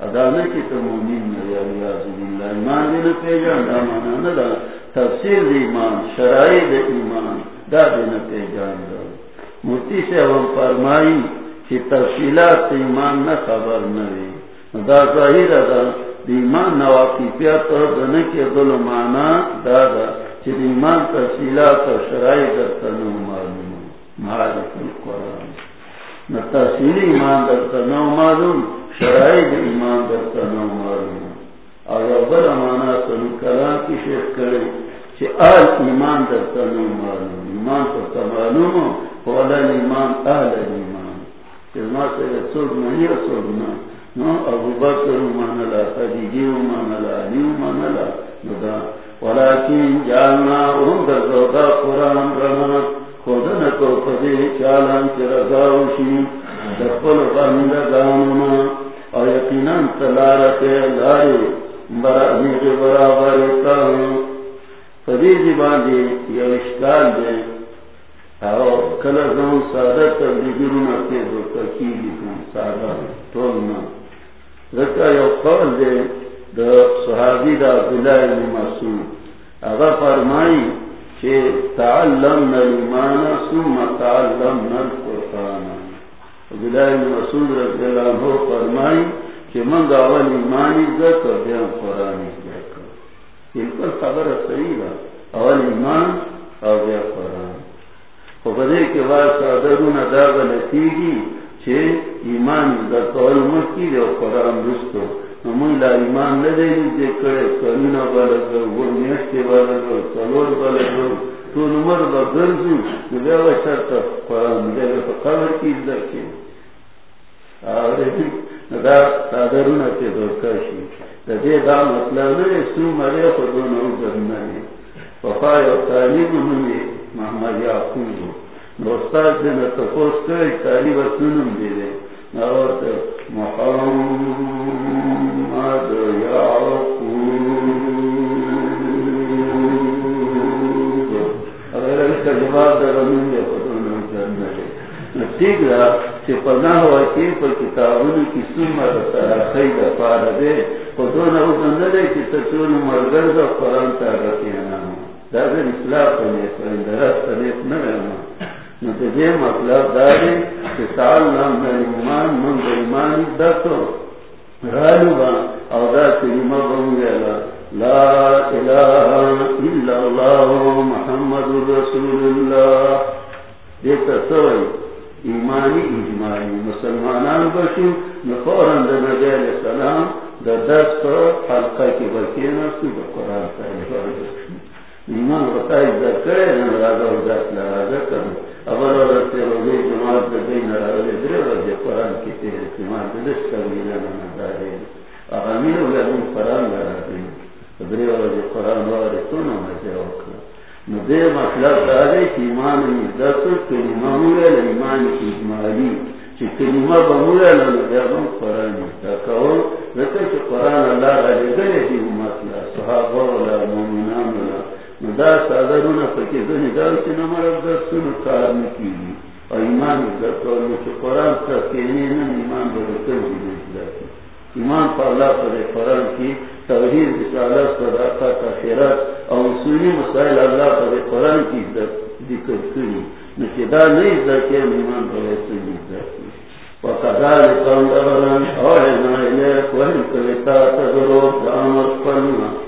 ادانے کی تو مومین نبی علیہ اللہ ایمان دینا پیجان دا مانا ندا تفصیل دا ایمان شرائع دا ایمان، دا دینا پیجان دا مرتی سے ہم فرمائی کہ تفصیلات ایمان نہ خبر نوی دا ظاہر دا ایمان نواقی پیاتا دا نکی دل مانا دا دا ایمان تفصیلات و شرائط درتنو معلوم. معرف القرآن. نہ تفصیلی ایمان درتنو معلوم شرائط ایمان درتنو معلوم. اور ابر امانا سنو کلام کی شیخ کرے کہ آل ایمان درتنو معلوم. ایمان تو معلوم فولا ایمان اہل ایمان. ما سے سوگ نہیں سوگنا نو ابو بکر مانلا خدیجی مانلا علی مانلا نو ولكن جعلناهم بزودا قرآن رمت خودن کو پدی چالان کی رضاوشی دفل بند گامنا اور یقینا تلارت لاری برابی کے برابر کام پدی زبان دی یا اشکال دے اور کل زمان سادہ تبلیگرون کے دو تکیلی کن سادہ تولنا. ذکر یو قول دے دا صحابی دا عبداللہ بن مسعود. اگر فرمائی کہ تعلم نلیمان ثم تعلم نل قرآن عبداللہ بن مسعود رضی اللہ عنہ فرمائی کہ من اول ایمانی ذکر بیان قرآن ذکر ان پر خبر صحیح دا اول ایمان اور بیان قرآن. خبرے کے بعد صادرون داغ نتیگی چھے ایمان ذکر اول مکی دے و قرآن رستو. من لا ایمان نہ دے کرے کمینا والا کر وہ سلور والا تو نمر با گرزو نبی آوہ شرط قرآن دے گا قبر کی ازدر کے آورے ندا تادرون کے دورکاشی دا دے دا مطلب نرے سو مرے خودون او درنانے وفای و تعلیم نمی محمد یعقوب. نو استاد دینا کرے تعلیم سنم دے دے محمد ٹھیک کہ ہوا کہ پر کتابوں کی دے نہ دے کہ تچون مرگر کا قرآن رکھے نہ رہنا نتیجے مطلب دارے کہ سال نام میں ایمان من ایمان دتو رالو با او دا کلمہ بنگے لا الہ الا اللہ محمد رسول اللہ۔ دیتا سوئی، ایمانی، اجمالی مسلمانان بشو نفورن دا نبی علیہ السلام دا دست پر حلقہ کی بکینا سو دا قرآن تعالی ایمان بتائی ذکر ہے نرازہ و ذات لرازہ کرنا اول عورت سے روزے جماعت روزے قرآن کی قرآن روزے قرآن وارے تو نو دے مطلب دارے کہ ایمان کلمہ اجمالی چی کلمہ قرآن چی قرآن اللہ دلے دی امت صحابہ ولا مومنان ولا دا سادرون پکی دنی داو چی نمارب درسون کار نکیلی و ایمان در کولو چی قرآن ترکینی نم ایمان برکن دیدیش داکی ایمان پا اللہ پر قرآن کی توحید، رسالت، صداقت اخیرات او اصولی مسائل اللہ پر قرآن کی ذکر کنی نکی دا نیز داکی ایمان برکن دیداکی وَقَذَلِكَ أَنْدَبَرًا أَوْحِنَا إِلَيْكَ وَإِنْ كَلِتَا تَذُرُوا فَأَمَرْ قَلْنَا